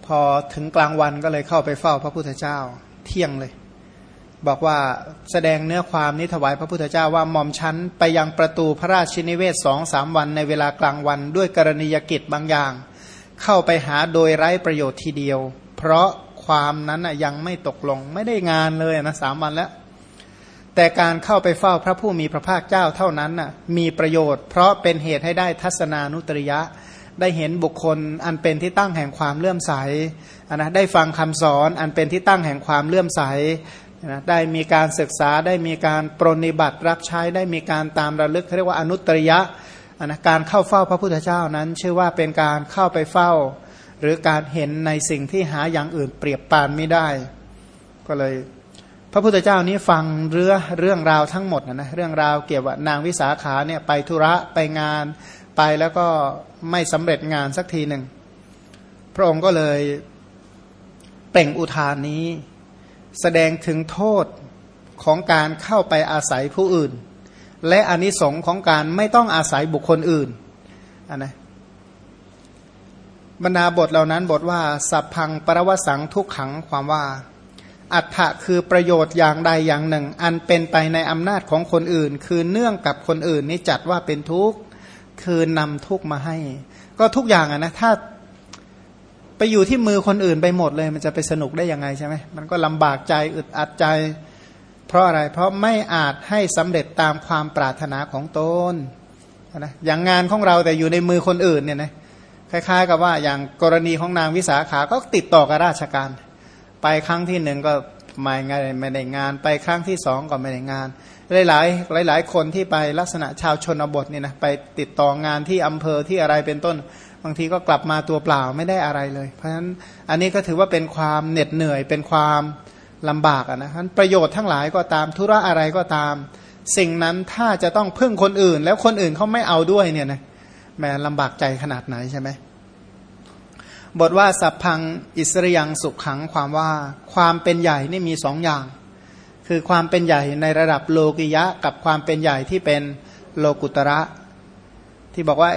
พอถึงกลางวันก็เลยเข้าไปเฝ้าพระพุทธเจ้า เที่ยงเลย บอกว่าแสดงเนื้อความนี้ถวายพระพุทธเจ้าว่าหม่อมชั้นไปยังประตูพระราชินิเวศสองสามวันในเวลากลางวันด้วยกรณียกิจบางอย่าง เข้าไปหาโดยไร้ประโยชน์ทีเดียว เพราะความนั้นยังไม่ตกลงไม่ได้งานเลยนะสามวันแล้ว แต่การเข้าไปเฝ้าพระผู้มีพระภาคเจ้าเท่านั้นน่ะมีประโยชน์ เพราะเป็นเหตุให้ได้ทัศนานุตริยะได้เห็นบุคคลอันเป็นที่ตั้งแห่งความเลื่อมใสนะได้ฟังคำสอนอันเป็นที่ตั้งแห่งความเลื่อมใส นะได้มีการศึกษาได้มีการปรนิบัติรับใช้ได้มีการตามระลึกเรียกว่าอนุตริยะนะการเข้าเฝ้าพระพุทธเจ้านั้น ชื่อว่าเป็นการเข้าไปเฝ้า หรือการเห็นในสิ่งที่หาอย่างอื่นเปรียบปานไม่ได้ ก็เลย พระพุทธเจ้านี้ฟังเรื่องเรื่องราวทั้งหมดนะเรื่องราวเกี่ยวกับนางวิสาขาเนี่ยไปธุระไปงานไปแล้วก็ไม่สำเร็จงานสักทีหนึ่งพระองค์ก็เลยเปล่งอุทานนี้ แสดงถึงโทษของการเข้าไปอาศัยผู้อื่น และอนิสงค์ของการไม่ต้องอาศัยบุคคลอื่นนนะบรรดาบทเหล่านั้นบทว่าสัพพังปรวสังทุกขังความว่า อัฏฐะคือประโยชน์อย่างใดอย่างหนึ่ง อันเป็นไปในอำนาจของคนอื่น คือเนื่องกับคนอื่นนี้จัดว่าเป็นทุกข์คือนำทุกข์มาให้ ก็ทุกอย่างอะนะถ้า ไปอยู่ที่มือคนอื่นไปหมดเลย มันจะไปสนุกได้ยังไงใช่ไหมมันก็ลำบากใจอึดอัดใจ เพราะอะไร เพราะไม่อาจให้สำเร็จตามความปรารถนาของตนนะอย่างงานของเราแต่อยู่ในมือคนอื่นเนี่ยนะคล้ายๆ กับว่าอย่างกรณีของนางวิสาขาก็ติดต่อกับราชการ ไปครั้งที่หนึ่งก็ไม่ไงไม่ได้งาน ไปครั้งที่สองก็ไม่ได้งาน หลายๆหลาย ๆ คนที่ไปลักษณะชาวชนบทเนี่ยนะไปติดต่องานที่อำเภอที่อะไรเป็นต้น บางทีก็กลับมาตัวเปล่าไม่ได้อะไรเลย เพราะฉะนั้นอันนี้ก็ถือว่าเป็นความเหน็ดเหนื่อย เป็นความลำบากนะะประโยชน์ทั้งหลายก็ตามธุระอะไรก็ตาม สิ่งนั้นถ้าจะต้องพึ่งคนอื่น แล้วคนอื่นเขาไม่เอาด้วยเนี่ยนะแม่ลำบากใจขนาดไหนใช่ไหมบทว่าสัพพังอิสริยังสุขขังความว่าความเป็นใหญ่นี่มีสองอย่าง คือความเป็นใหญ่ในระดับโลกิยะ กับความเป็นใหญ่ที่เป็นโลกุตระ ที่บอกว่า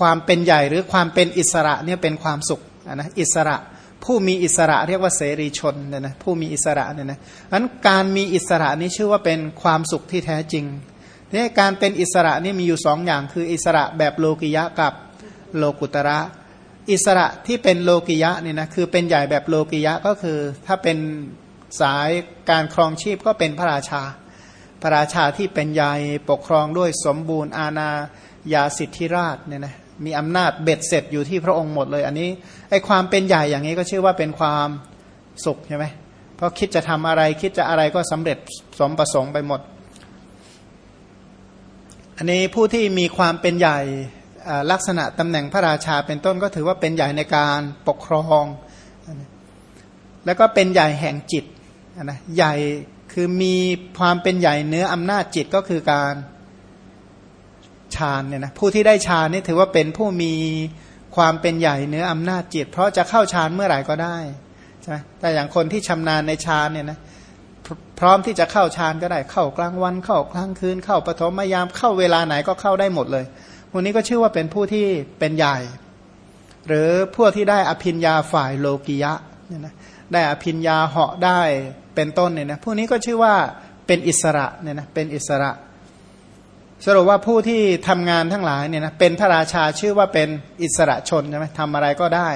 ความเป็นใหญ่หรือความเป็นอิสระเนี่ยเป็นความสุขนะอิสระผู้มีอิสระเรียกว่าเสรีชนเนี่ยนะผู้มีอิสระเนี่ยนะนั้นการมีอิสระนี้ชื่อว่าเป็นความสุขที่แท้จริงนี่การเป็นอิสระนี่มีอยู่สองอย่างคืออิสระแบบโลกิยะกับโลกุตระ อิสระที่เป็นโลกิยะเนี่ยนะคือเป็นใหญ่แบบโลกิยะก็คือ ถ้าเป็นสายการครองชีพก็เป็นพระราชา พระราชาที่เป็นใหญ่ปกครองด้วยสมบูรณ์อาณาญาสิทธิราชเนี่ยนะ มีอำนาจเบ็ดเสร็จอยู่ที่พระองค์หมดเลยอันนี้ไอความเป็นใหญ่อย่างนี้ก็ชื่อว่าเป็นความสุขใช่ไหมเพราะคิดจะทำอะไรคิดจะอะไรก็สำเร็จสมประสงค์ไปหมด อันนี้ผู้ที่มีความเป็นใหญ่ลักษณะตำแหน่งพระราชาเป็นต้นก็ถือว่าเป็นใหญ่ในการปกครอง แล้วก็เป็นใหญ่แห่งจิตนะใหญ่คือมีความเป็นใหญ่เนื้ออำนาจจิตก็คือการ ฌานเนี่ยนะผู้ที่ได้ฌานนี่ถือว่าเป็นผู้มีความเป็นใหญ่เนื้ออำนาจจิต เพราะจะเข้าฌานเมื่อไหร่ก็ได้ใช่ไหมแต่อย่างคนที่ชำนาญในฌานเนี่ยนะพร้อมที่จะเข้าฌานก็ได้เข้ากลางวัน เข้ากลางคืน เข้าปฐมยามเข้าเวลาไหนก็เข้าได้หมดเลยพวกนี้ก็ชื่อว่าเป็นผู้ที่เป็นใหญ่ หรือพวกที่ได้อภินยาฝ่ายโลกิยะเนี่ยนะได้อภินยาเหาะได้เป็นต้นเนี่ยนะพวกนี้ก็ชื่อว่าเป็นอิสระเนี่ยนะเป็นอิสระ สรุปว่าผู้ที่ทำงานทั้งหลายเนี่ยนะเป็นพระราชาชื่อว่าเป็นอิสระชนใช่ไหมทำอะไรก็ได้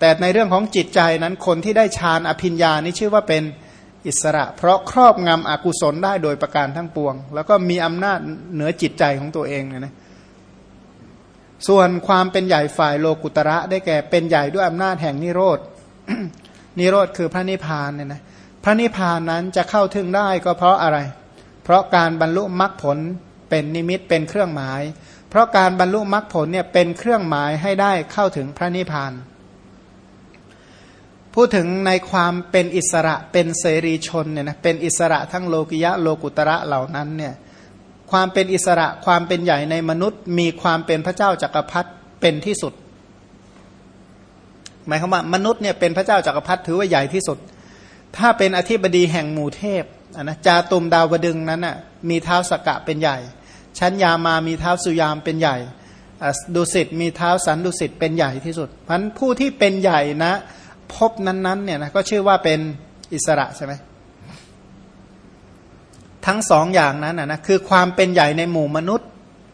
แต่ในเรื่องของจิตใจนั้นคนที่ได้ฌานอภิญญานี่ชื่อว่าเป็นอิสระ เพราะครอบงำอกุศลได้โดยประการทั้งปวง แล้วก็มีอำนาจเหนือจิตใจของตัวเองเนี่ยนะส่วนความเป็นใหญ่ฝ่ายโลกุตระได้แก่เป็นใหญ่ด้วยอำนาจแห่งนิโรธนิโรธคือพระนิพพานเนี่ยนะพระนิพพานนั้นจะเข้าถึงได้ก็เพราะอะไร เพราะการบรรลุมรรคผล เป็นนิมิตเป็นเครื่องหมาย เพราะการบรรลุมรรคผลเนี่ยเป็นเครื่องหมายให้ได้เข้าถึงพระนิพพานพูดถึงในความเป็นอิสระเป็นเสรีชนเนี่ยนะเป็นอิสระทั้งโลกิยะโลกุตระเหล่านั้นเนี่ยความเป็นอิสระความเป็นใหญ่ในมนุษย์ มีความเป็นพระเจ้าจักรพรรดิเป็นที่สุด หมายความว่ามนุษย์เนี่ยเป็นพระเจ้าจักรพรรดิถือว่าใหญ่ที่สุด ถ้าเป็นอธิบดีแห่งหมู่เทพนะจาตุมดาวดึงนั้นน่ะมีเท้าสกกะเป็นใหญ่ ชั้นยามามีเท้าสุยามเป็นใหญ่ดุสิตมีเท้าสันดุสิตเป็นใหญ่ที่สุดพันผู้ที่เป็นใหญ่นะพบนั้นๆเนี่ยนะก็ชื่อว่าเป็นอิสระใช่ไหมทั้งสองอย่างนั้นนะคือความเป็นใหญ่ในหมู่มนุษย์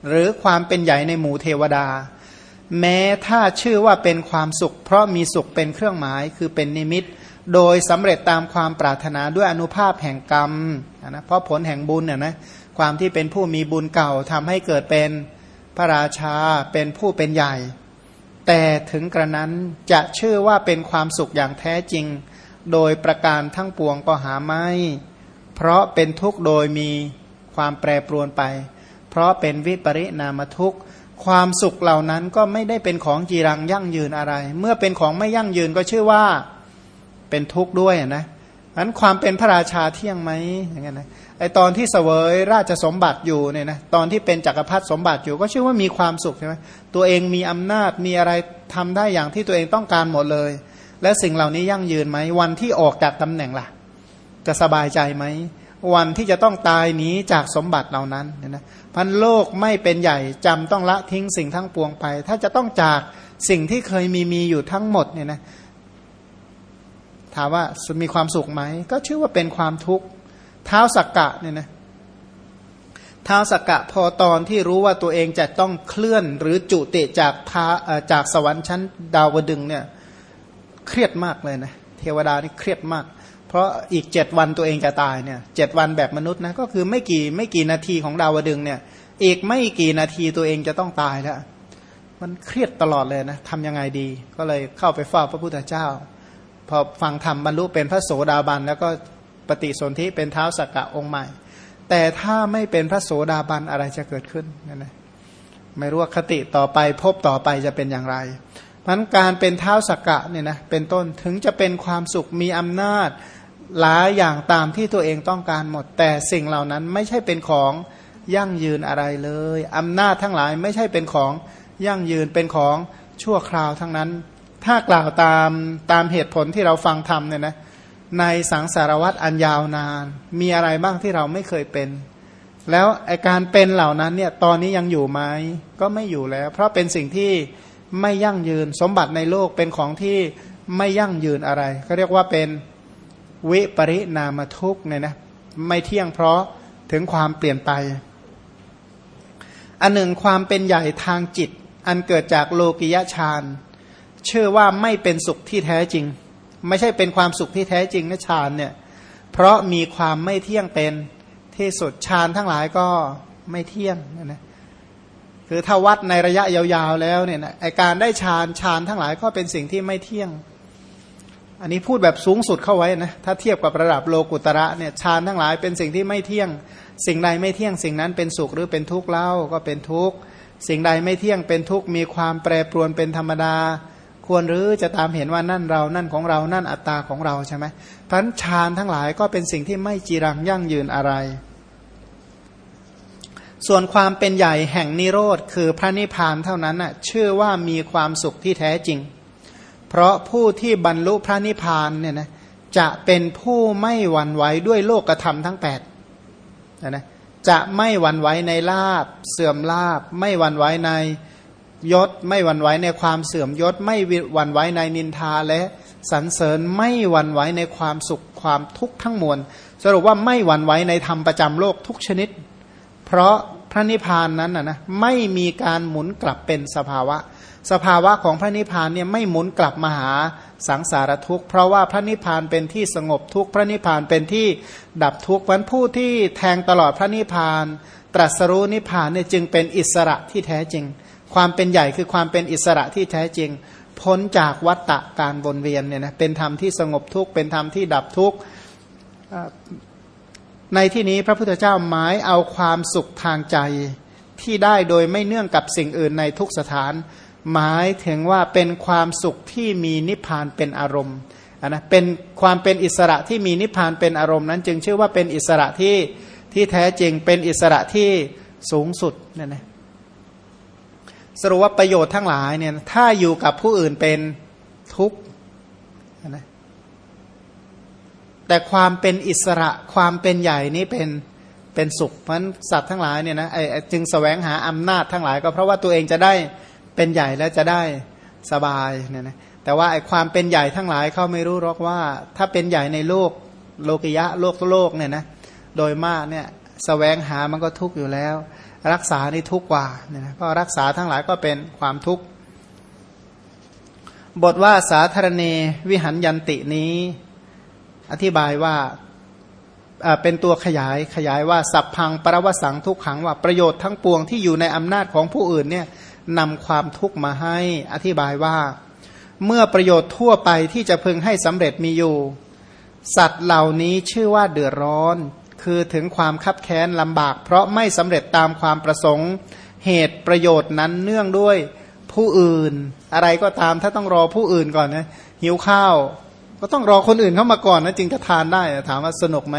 หรือความเป็นใหญ่ในหมู่เทวดา แม้ถ้าชื่อว่าเป็นความสุข เพราะมีสุขเป็นเครื่องหมายคือเป็นนิมิต โดยสำเร็จตามความปรารถนาด้วยอนุภาพแห่งกรรมนะเพราะผลแห่งบุญเนี่ยนะ ความที่เป็นผู้มีบุญเก่าทำให้เกิดเป็นพระราชาเป็นผู้เป็นใหญ่ แต่ถึงกระนั้นจะชื่อว่าเป็นความสุขอย่างแท้จริง โดยประการทั้งปวงก็หาไม่ เพราะเป็นทุกข์โดยมีความแปรปรวนไป เพราะเป็นวิปริณามทุกข์ ความสุขเหล่านั้นก็ไม่ได้เป็นของจีรังยั่งยืนอะไร เมื่อเป็นของไม่ยั่งยืนก็ชื่อว่าเป็นทุกข์ด้วยนะ นั้นความเป็นพระราชาเที่ยงไหมอย่างเงี้ยนะไอตอนที่เสวยราชสมบัติอยู่เนี่ยนะตอนที่เป็นจักรพรรดิสมบัติอยู่ก็ชื่อว่ามีความสุขใช่ไหมตัวเองมีอำนาจมีอะไรทำได้อย่างที่ตัวเองต้องการหมดเลย และสิ่งเหล่านี้ยั่งยืนไหมวันที่ออกจากตำแหน่งล่ะ จะสบายใจไหมวันที่จะต้องตายหนีจากสมบัติเหล่านั้นเนี่ยนะพันโลกไม่เป็นใหญ่จำต้องละทิ้งสิ่งทั้งปวงไป ถ้าจะต้องจากสิ่งที่เคยมีมีอยู่ทั้งหมดเนี่ยนะ ถามว่ามีความสุขไหม ก็ชื่อว่าเป็นความทุกข์เท้าสักกะเนี่ยนะเท้าสักกะพอตอนที่รู้ว่าตัวเองจะต้องเคลื่อนหรือจุติจากพาจากสวรรค์ชั้นดาวดึงเนี่ยเครียดมากเลยนะเทวดานี่เครียดมาก เพราะอีกเจ็ดวันตัวเองจะตายเนี่ยเจ็ดวันแบบมนุษย์นะก็คือไม่กี่ไม่กี่นาทีของดาวดึงเนี่ยอีกไม่กี่นาทีตัวเองจะต้องตายแล้วมันเครียดตลอดเลยนะทำยังไงดี ก็เลยเข้าไปเฝ้าพระพุทธเจ้า พอฟังธรรมบรรลุเป็นพระโสดาบัน แล้วก็ปฏิสนธิเป็นเท้าสักกะองค์ใหม่ แต่ถ้าไม่เป็นพระโสดาบันอะไรจะเกิดขึ้นนั่นนะไม่รู้ว่าคติต่อไปพบต่อไปจะเป็นอย่างไรมันการเป็นเท้าสักกะเนี่ยนะเป็นต้นถึงจะเป็นความสุขมีอำนาจหลายอย่างตามที่ตัวเองต้องการหมด แต่สิ่งเหล่านั้นไม่ใช่เป็นของยั่งยืนอะไรเลยอำนาจทั้งหลายไม่ใช่เป็นของยั่งยืนเป็นของชั่วคราวทั้งนั้น ถ้ากล่าวตามตามเหตุผลที่เราฟังธรรมเนี่ยนะในสังสารวัตรอันยาวนาน มีอะไรบ้างที่เราไม่เคยเป็น แล้วไอการเป็นเหล่านั้นเนี่ยตอนนี้ยังอยู่ไหมก็ไม่อยู่แล้ว เพราะเป็นสิ่งที่ไม่ยั่งยืนสมบัติในโลกเป็นของที่ไม่ยั่งยืนอะไรเขาเรียกว่าเป็นวิปริณามทุกเนี่ยนะไม่เที่ยงเพราะถึงความเปลี่ยนไป อันหนึ่งความเป็นใหญ่ทางจิต อันเกิดจากโลกิยฌาน ชื่อว่าไม่เป็นสุขที่แท้จริง ไม่ใช่เป็นความสุขที่แท้จริงนะฌานเนี่ย เพราะมีความไม่เที่ยงเป็นที่สุดฌานทั้งหลายก็ไม่เที่ยงนะคือถ้าวัดในระยะยาวๆแล้วเนี่ยนะไอการได้ฌานฌานทั้งหลายก็เป็นสิ่งที่ไม่เที่ยง อันนี้พูดแบบสูงสุดเข้าไว้นะถ้าเทียบกับระดับโลกุตระเนี่ยฌานทั้งหลายเป็นสิ่งที่ไม่เที่ยง สิ่งใดไม่เที่ยงสิ่งนั้นเป็นสุขหรือเป็นทุกข์เล่าก็เป็นทุกข์สิ่งใดไม่เที่ยงเป็นทุกข์มีความแปรปรวนเป็นธรรมดา ควรหรือจะตามเห็นว่านั่นเรา นั่นของเรา นั่นอัตตาของเราใช่ไหมพันฌานทั้งหลายก็เป็นสิ่งที่ไม่จีรังยั่งยืนอะไร ส่วนความเป็นใหญ่แห่งนิโรธคือพระนิพพานเท่านั้นน่ะชื่อว่ามีความสุขที่แท้จริง เพราะผู้ที่บรรลุพระนิพพานเนี่ยนะจะเป็นผู้ไม่หวั่นไหวด้วยโลกธรรมทั้ง8นะจะไม่หวั่นไหวในลาบ เสื่อมลาบ ไม่หวั่นไหวใน ยศไม่หวั่นไหวในความเสื่อมยศ ไม่หวั่นไหวในนินทาและสรรเสริญไม่หวั่นไหวในความสุขความทุกข์ทั้งมวลสรุปว่าไม่หวั่นไหวในธรรมประจำโลกทุกชนิด เพราะพระนิพพานนั้นนะนะไม่มีการหมุนกลับเป็นสภาวะ สภาวะของพระนิพพานเนี่ยไม่หมุนกลับมาหาสังสารทุกข์เพราะว่าพระนิพพานเป็นที่สงบทุกข์พระนิพพานเป็นที่ดับทุกข์วันผู้ที่แทงตลอดพระนิพพาน ตรัสรู้นิพพานเนี่ยจึงเป็นอิสระที่แท้จริง ความเป็นใหญ่คือความเป็นอิสระที่แท้จริง พ้นจากวัฏฏะการวนเวียนเนี่ยนะเป็นธรรมที่สงบทุกข์เป็นธรรมที่ดับทุกข์ในที่นี้พระพุทธเจ้าหมายเอาความสุขทางใจที่ได้โดยไม่เนื่องกับสิ่งอื่นในทุกสถาน หมายถึงว่าเป็นความสุขที่มีนิพพานเป็นอารมณ์นะเป็นความเป็นอิสระที่มีนิพพานเป็นอารมณ์นั้น จึงชื่อว่าเป็นอิสระที่ที่แท้จริงเป็นอิสระที่สูงสุดเนี่ยนะ สรุปว่าประโยชน์ทั้งหลายเนี่ยถ้าอยู่กับผู้อื่นเป็นทุกข์นะแต่ความเป็นอิสระความเป็นใหญ่นี้เป็นเป็นสุขเพราะสัตว์ทั้งหลายเนี่ยนะไอจึงสแสวงหาอำนาจทั้งหลาย ก็เพราะว่าตัวเองจะได้เป็นใหญ่และจะได้สบายเนี่ยนะแต่ว่าไอ้ความเป็นใหญ่ทั้งหลายเขาไม่รู้หรอกว่า ถ้าเป็นใหญ่ในโลกโลกิยะโลกโลกเนี่ยนะโดยมากเนี่ยสแสวงหามันก็ทุกข์อยู่แล้ว รักษานี่ทุกกว่าเนี่ยนะก็รักษาทั้งหลายก็เป็นความทุกข์ บทว่าสาธารณีวิหันยันตินี้ อธิบายว่าเป็นตัวขยายขยายว่าสัพพังปรวสังทุกขังว่าประโยชน์ทั้งปวงที่อยู่ในอำนาจของผู้อื่นเนี่ยนำความทุกข์มาให้อธิบายว่า เมื่อประโยชน์ทั่วไปที่จะพึงให้สำเร็จมีอยู่ สัตว์เหล่านี้ชื่อว่าเดือดร้อน คือถึงความคับแค้นลำบาก เพราะไม่สำเร็จตามความประสงค์เหตุประโยชน์นั้นเนื่องด้วยผู้อื่น อะไรก็ตามถ้าต้องรอผู้อื่นก่อนนะหิวข้าว ก็ต้องรอคนอื่นเข้ามาก่อนนะจึงจะทานได้ถามว่าสนุกไหม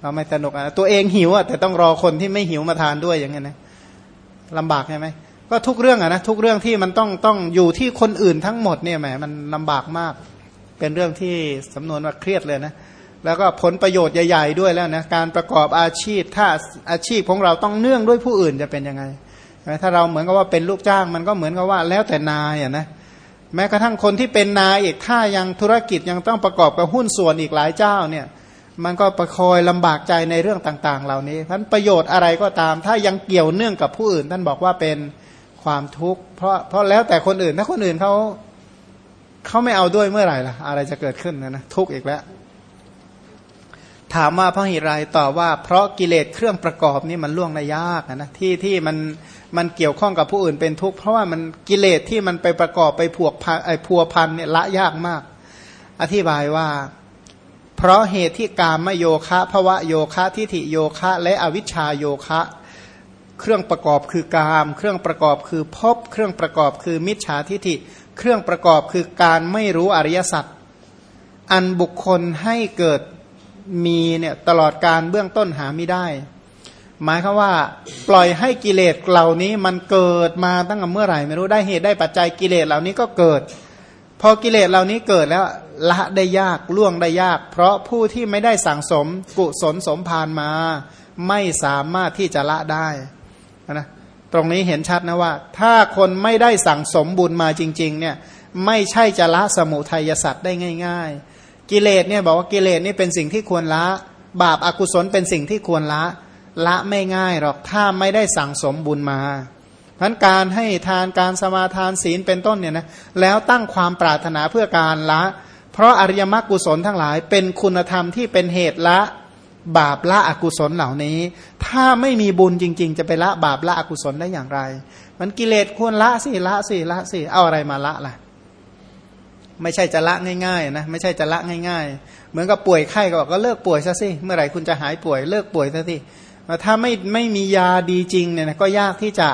เราไม่สนุกอะตัวเองหิวอะแต่ต้องรอคนที่ไม่หิวมาทานด้วยอย่างเงี้ยนะลำบากใช่ไหมก็ทุกเรื่องอะนะทุกเรื่องที่มันต้องต้องอยู่ที่คนอื่นทั้งหมดเนี่ยแหมมันลำบากมาก เป็นเรื่องที่สำนวนว่าเครียดเลยนะ แล้วก็ผลประโยชน์ใหญ่ๆด้วยแล้วนะการประกอบอาชีพ ถ้าอาชีพของเราต้องเนื่องด้วยผู้อื่นจะเป็นยังไงถ้าเราเหมือนกับว่าเป็นลูกจ้าง มันก็เหมือนกับว่าแล้วแต่นายอะนะแม้กระทั่งคนที่เป็นนายอีกถ้ายังธุรกิจยังต้องประกอบกับหุ้นส่วนอีกหลายเจ้าเนี่ยมันก็ประคอยลำบากใจในเรื่องต่างๆ เหล่านี้ท่านประโยชน์อะไรก็ตาม ถ้ายังเกี่ยวเนื่องกับผู้อื่น ท่านบอกว่าเป็นความทุกข์เพราะเพราะแล้วแต่คนอื่นถ้าคนอื่นเขาเขาไม่เอาด้วยเมื่อไหร่ล่ะ อะไรจะเกิดขึ้นนะนะทุกข์อีกแล้ว ถามว่าพระหิไรตอบว่า เพราะกิเลสเครื่องประกอบนี่มันล่วงได้ยากนะที่ที่มันมันเกี่ยวข้องกับผู้อื่นเป็นทุกข์เพราะว่ามันกิเลสที่มันไปประกอบไปผูกพันไอ้พัวพันเนี่ยละยากมาก อธิบายว่า เพราะเหตุที่กามโยคะภวะโยคะทิฏฐิโยคะ และอวิชชาโยคะ เครื่องประกอบคือกาม เครื่องประกอบคือภพเครื่องประกอบคือมิจฉาทิฏฐิ เครื่องประกอบคือการไม่รู้อริยสัจอันบุคคลให้เกิด มีเนี่ยตลอดการเบื้องต้นหาไม่ได้ หมายคือว่าปล่อยให้กิเลสเหล่านี้มันเกิดมาตั้งแต่เมื่อไหร่ไม่รู้ได้เหตุได้ปัจจัยกิเลสเหล่านี้ก็เกิด พอกิเลสเหล่านี้เกิดแล้วละได้ยากล่วงได้ยาก เพราะผู้ที่ไม่ได้สั่งสมกุศลสมภารมา ไม่สามารถที่จะละได้นะตรงนี้เห็นชัดนะว่า ถ้าคนไม่ได้สั่งสมบุญมาจริง ๆ เนี่ยไม่ใช่จะละสมุทัยสัตว์ได้ง่าย ๆ กิเลสเนี่ยบอกว่ากิเลสนี่เป็นสิ่งที่ควรละ บาปอากุศลเป็นสิ่งที่ควรละ ละไม่ง่ายหรอกถ้าไม่ได้สั่งสมบุญมาพันการให้ทานการสมาทานศีลเป็นต้นเนี่ยนะแล้วตั้งความปรารถนาเพื่อการละ เพราะอริยมรรคกุศลทั้งหลาย เป็นคุณธรรมที่เป็นเหตุละบาปละอกุศลเหล่านี้ ถ้าไม่มีบุญจริง ๆ จะไปละบาปละอกุศลได้อย่างไร มันกิเลสควรละสิละสิละสิเอาอะไรมาละล่ะ ไม่ใช่จะละง่ายๆนะไม่ใช่จะละง่าย ๆ เหมือนกับป่วยไข้ก็บอกก็เลิกป่วยซะสิเมื่อไหร่คุณจะหายป่วยเลิกป่วยซะสิถ้าไม่ไม่มียาดีจริงเนี่ยนะก็ยากที่จะ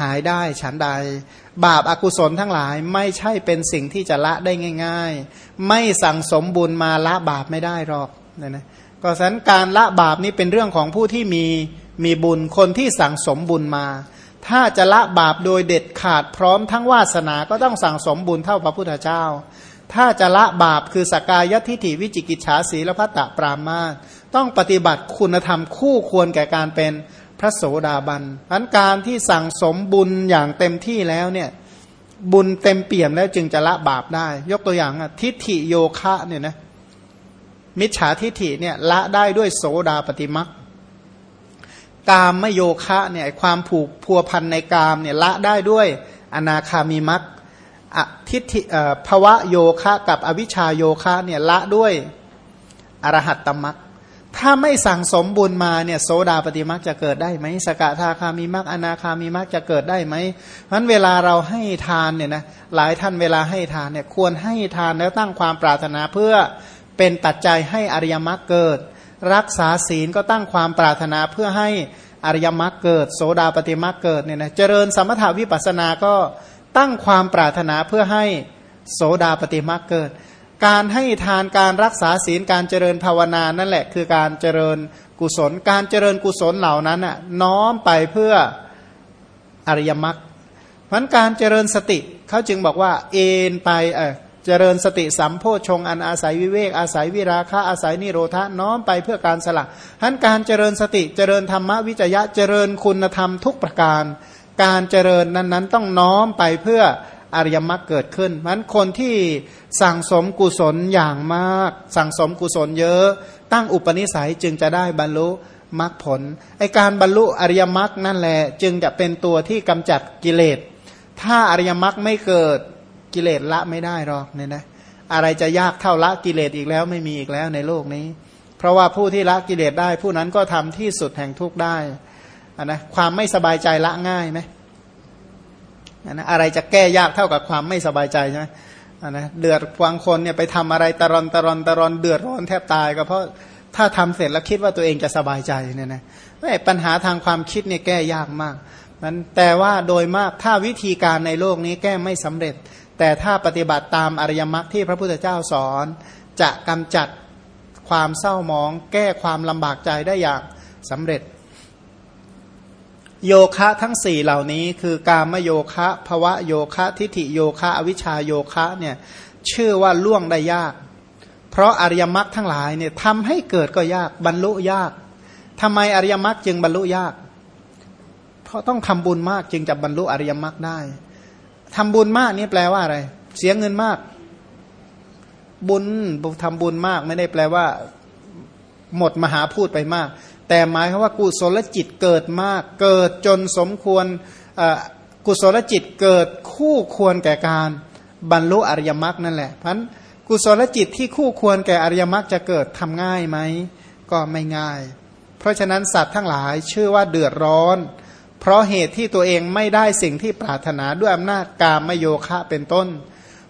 หายได้ฉันใด บาปอากุศลทั้งหลายไม่ใช่เป็นสิ่งที่จะละได้ง่าย ๆ ไม่สั่งสมบุญมาละบาปไม่ได้หรอกเนี่ยนะก็ฉะนั้นการละบาปนี้เป็นเรื่องของผู้ที่มีมีบุญคนที่สั่งสมบุญมา ถ้าจะละบาปโดยเด็ดขาดพร้อมทั้งวาสนาก็ต้องสั่งสมบุญเท่าพระพุทธเจ้า ถ้าจะละบาปคือสกายทิฏฐิวิจิกิจฉาสีและพัตตปรามาต้องปฏิบัติคุณธรรมคู่ควรแก่การเป็นพระโสดาบันอันการที่สั่งสมบุญอย่างเต็มที่แล้วเนี่ยบุญเต็มเปี่ยมแล้วจึงจะละบาปได้ ยกตัวอย่างทิฏฐิโยคะเนี่ยนะมิจฉาทิฏฐิเนี่ยละได้ด้วยโสดาปฏิมัก กามมโยคะเนี่ยความผูกพัวพันในกามเนี่ยละได้ด้วยอนาคามีมักทิฏฐิภวะโยคะกับอวิชาโยคะเนี่ยละด้วยอรหัตตมักถ้าไม่สั่งสมบุญมาเนี่ยโสดาปฏิมักจะเกิดได้ไหมสกทาคามีมักอนาคามีมักจะเกิดได้ไหมเพราะเวลาเราให้ทานเนี่ยนะหลายท่านเวลาให้ทานเนี่ยควรให้ทานแล้วตั้งความปรารถนาเพื่อเป็นปัจจัยให้อริยมรรคเกิด รักษาศีลก็ตั้งความปรารถนาเพื่อให้อริยมรรคเกิด โสดาปฏิมรรคเกิดเนี่ยนะเจริญสมถาวิปัสสนาก็ตั้งความปรารถนาเพื่อให้โสดาปฏิมรรคเกิด การให้ทานการรักษาศีลการเจริญภาวนานั่นแหละ คือการเจริญกุศล การเจริญกุศลเหล่านั้นน่ะน้อมไปเพื่ออริยมรรคเพราะการเจริญสติเขาจึงบอกว่าเอ็นไปเออ เจริญสติสัมโพชงอันอาศัยวิเวกอาศัยวิราคะอาศัยนิโรธะน้อมไปเพื่อการสละทั้นการเจริญสติเจริญธรรมวิจยะเจริญคุณธรรมทุกประการ การเจริญนั้นๆ ต้องน้อมไปเพื่ออริยมรรคเกิดขึ้นมันคนที่สั่งสมกุศลอย่างมาก สั่งสมกุศลเยอะ ตั้งอุปนิสัยจึงจะได้บรรลุมรรคผลไอการบรรลุอริยมรรคนั่นแหละ จึงจะเป็นตัวที่กำจัดกิเลส ถ้าอริยมรรคไม่เกิด กิเลสละไม่ได้หรอกเนี่ยนะอะไรจะยากเท่าละกิเลสอีกแล้วไม่มีอีกแล้วในโลกนี้ เพราะว่าผู้ที่ละกิเลสได้ ผู้นั้นก็ทำที่สุดแห่งทุกข์ได้นนะความไม่สบายใจละง่ายไหมนะอะไรจะแก้ยากเท่ากับความไม่สบายใจใช่ไหมนะเดือดวางคนเนี่ยไปทำอะไรตะรอนตะรอนตะรอนเดือดร้อนแทบตายก็เพราะถ้าทำเสร็จแล้วคิดว่าตัวเองจะสบายใจเนี่ยนะไม่ปัญหาทางความคิดเนี่ยแก้ยากมากนั้นแต่ว่าโดยมากถ้าวิธีการในโลกนี้แก้ไม่สำเร็จ แต่ถ้าปฏิบัติตามอริยมรรคที่พระพุทธเจ้าสอน จะกำจัดความเศร้ามอง แก้ความลำบากใจได้อย่างสำเร็จ โยคะทั้งสี่เหล่านี้คือกามโยคะภวะโยคะทิฏฐิโยคะอวิชชาโยคะเนี่ยชื่อว่าล่วงได้ยาก เพราะอริยมรรคทั้งหลายเนี่ยทำให้เกิดก็ยากบรรลุยากทำไมอริยมรรคจึงบรรลุยาก เพราะต้องทำบุญมากจึงจะบรรลุอริยมรรคได้ ทำบุญมากนี่แปลว่าอะไร เสียเงินมาก บุญทำบุญมาก ไม่ได้แปลว่า หมดมหาพูดไปมาก แต่หมายคือว่ากุศลจิตเกิดมาก เกิดจนสมควรกุศลจิตเกิดคู่ควรแก่การบรรลุอริยมรรคนั่นแหละเพราะกุศลจิตที่คู่ควรแก่อริยมรรคจะเกิดทำง่ายไหมก็ไม่ง่าย เพราะฉะนั้นสัตว์ทั้งหลายชื่อว่าเดือดร้อน เพราะเหตุที่ตัวเองไม่ได้สิ่งที่ปรารถนาด้วยอำนาจกามโยคะเป็นต้น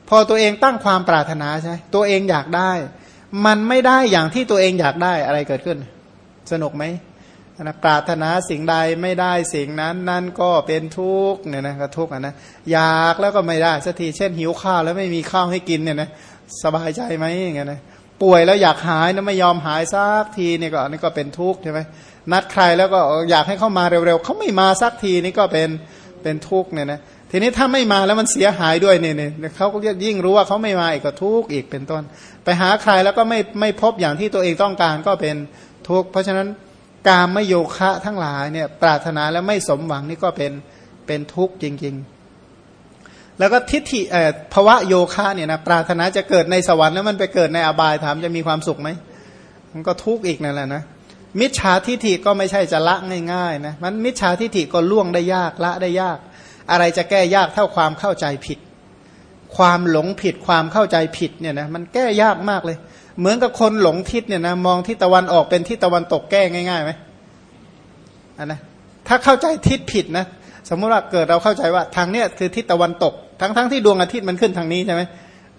พอตัวเองตั้งความปรารถนาใช่ตัวเองอยากได้ มันไม่ได้อย่างที่ตัวเองอยากได้อะไรเกิดขึ้น สนุกไหมนะปรารถนาสิ่งใดไม่ได้สิ่งนั้นนั่นก็เป็นทุกข์เนี่ยนะก็ทุกข์นะอยากแล้วก็ไม่ได้สักทีเช่นหิวข้าวแล้วไม่มีข้าวให้กินเนี่ยนะสบายใจไหมอย่างเงี้ยนะป่วยแล้วอยากหายนะไม่ยอมหายสักทีเนี่ยก็นี่ก็เป็นทุกข์ใช่ไหม นัดใครแล้วก็อยากให้เข้ามาเร็วๆเขาไม่มาสักทีนี่ก็เป็นเป็นทุกข์เนี่ยนะทีนี้ถ้าไม่มาแล้วมันเสียหายด้วยเนี่ยเนี่ยเขาก็ยิ่งรู้ว่าเขาไม่มาอีกก็ทุกข์อีกเป็นต้น ไปหาใครแล้วก็ไม่ไม่พบอย่างที่ตัวเองต้องการก็เป็นทุกข์เพราะฉะนั้นการไม่โยคะทั้งหลายเนี่ยปรารถนาแล้วไม่สมหวังนี่ก็เป็นเป็นทุกข์จริง ๆ แล้วก็ทิฏฐิเอ่อภวะโยคะเนี่ยนะปรารถนาจะเกิดในสวรรค์แล้วมันไปเกิดในอบายถามจะมีความสุขไหมมันก็ทุกข์อีกนั่นแหละนะ มิจฉาทิฏฐิก็ไม่ใช่จะละง่ายๆนะมันมิจฉาทิฏฐิก็ล่วงได้ยากละได้ยาก อะไรจะแก้ยากเท่าความเข้าใจผิด ความหลงผิดความเข้าใจผิดเนี่ยนะมันแก้ยากมากเลย เหมือนกับคนหลงทิศเนี่ยนะมองทิศตะวันออกเป็นทิศตะวันตกแก้ง่ายๆไหมอันนะถ้าเข้าใจทิศผิดนะสมมติว่าเกิดเราเข้าใจว่าทางเนี้ยคือทิศตะวันตก ทั้งๆทที่ดวงอาทิตย์มันขึ้นทางนี้ใช่ไหม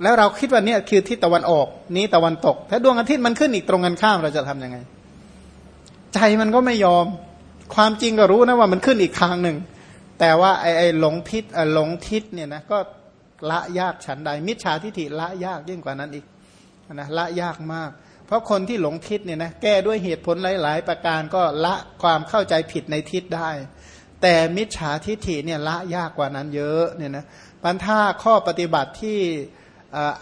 แล้วเราคิดว่าเนี่ยคือทิศตะวันออกนี้ตะวันตก ถ้าดวงอาทิตย์มันขึ้นอีกตรงกันข้ามเราจะทํำยังไง ใจมันก็ไม่ยอม ความจริงก็รู้นะว่ามันขึ้นอีกทางหนึ่ง แต่ว่าไอ้ไอ้หลงพิษหลงทิศเนี่ยนะก็ละยากฉันใด มิจฉาทิฏฐิละยากยิ่งกว่านั้นอีกนะละยากมาก เพราะคนที่หลงทิศเนี่ยนะแก้ด้วยเหตุผลหลาย ๆ ประการก็ละความเข้าใจผิดในทิศได้ แต่มิจฉาทิฏฐิเนี่ยละยากกว่านั้นเยอะเนี่ยนะปัญท่าข้อปฏิบัติที่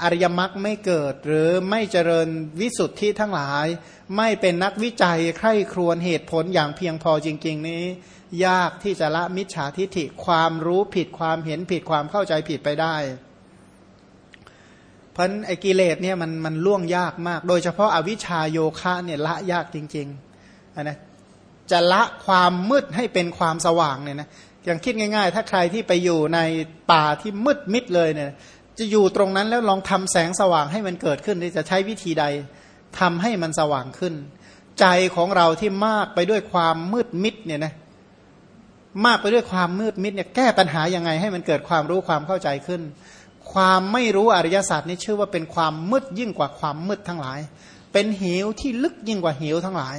อริยมรรคไม่เกิด หรือไม่เจริญวิสุทธิทั้งหลาย ไม่เป็นนักวิจัยใคร่ครวญเหตุผลอย่างเพียงพอจริง ๆ นี้ ยากที่จะละมิจฉาทิฐิความรู้ผิดความเห็นผิดความเข้าใจผิดไปได้ เพราะไอ้กิเลสเนี่ยมันมันล่วงยากมาก โดยเฉพาะอาวิชชาโยคะเนี่ยละยากจริงๆนะจะละความมืดให้เป็นความสว่างเนี่ยนะอย่างคิดง่าย ๆ ถ้าใครที่ไปอยู่ในป่าที่มืดมิดเลยเนี่ย จะอยู่ตรงนั้นแล้วลองทำแสงสว่างให้มันเกิดขึ้นจะใช้วิธีใดทำให้มันสว่างขึ้น ใจของเราที่มากไปด้วยความมืดมิดเนี่ยนะมากไปด้วยความมืดมิดเนี่ยแก้ปัญหายังไงให้มันเกิดความรู้ความเข้าใจขึ้น ความไม่รู้อริยศาสตร์นี่ชื่อว่าเป็นความมืดยิ่งกว่าความมืดทั้งหลาย เป็นเหวที่ลึกยิ่งกว่าเหวทั้งหลาย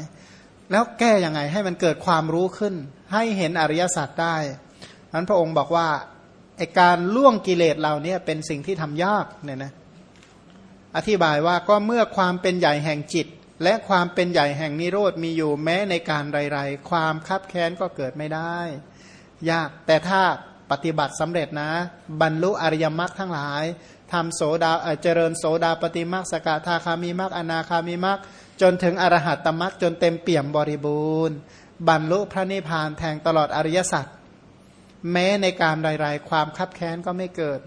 แล้วแก้ยังไงให้มันเกิดความรู้ขึ้น ให้เห็นอริยศาสตร์ได้นั้นพระองค์บอกว่า ไอการล่วงกิเลสเรานี่ยเป็นสิ่งที่ทำยากเนี่ยนะอธิบายว่าก็เมื่อความเป็นใหญ่แห่งจิต และความเป็นใหญ่แห่งนิโรธมีอยู่แม้ในการไร ๆ ความคับแค้นก็เกิดไม่ได้ ยากแต่ถ้าปฏิบัติสำเร็จนะ บรรลุอริยมรรคทั้งหลายทำโสดาเจริญโสดาปฏิมรรคสกทาคามีมรรคอนาคามีมรรคจนถึงอรหัตตมรรคจนเต็มเปี่ยมบริบูรณ์ บรรลุพระนิพพานแทงตลอดอริยสัจ แม้ในการไรๆความคับแค้นก็ไม่เกิด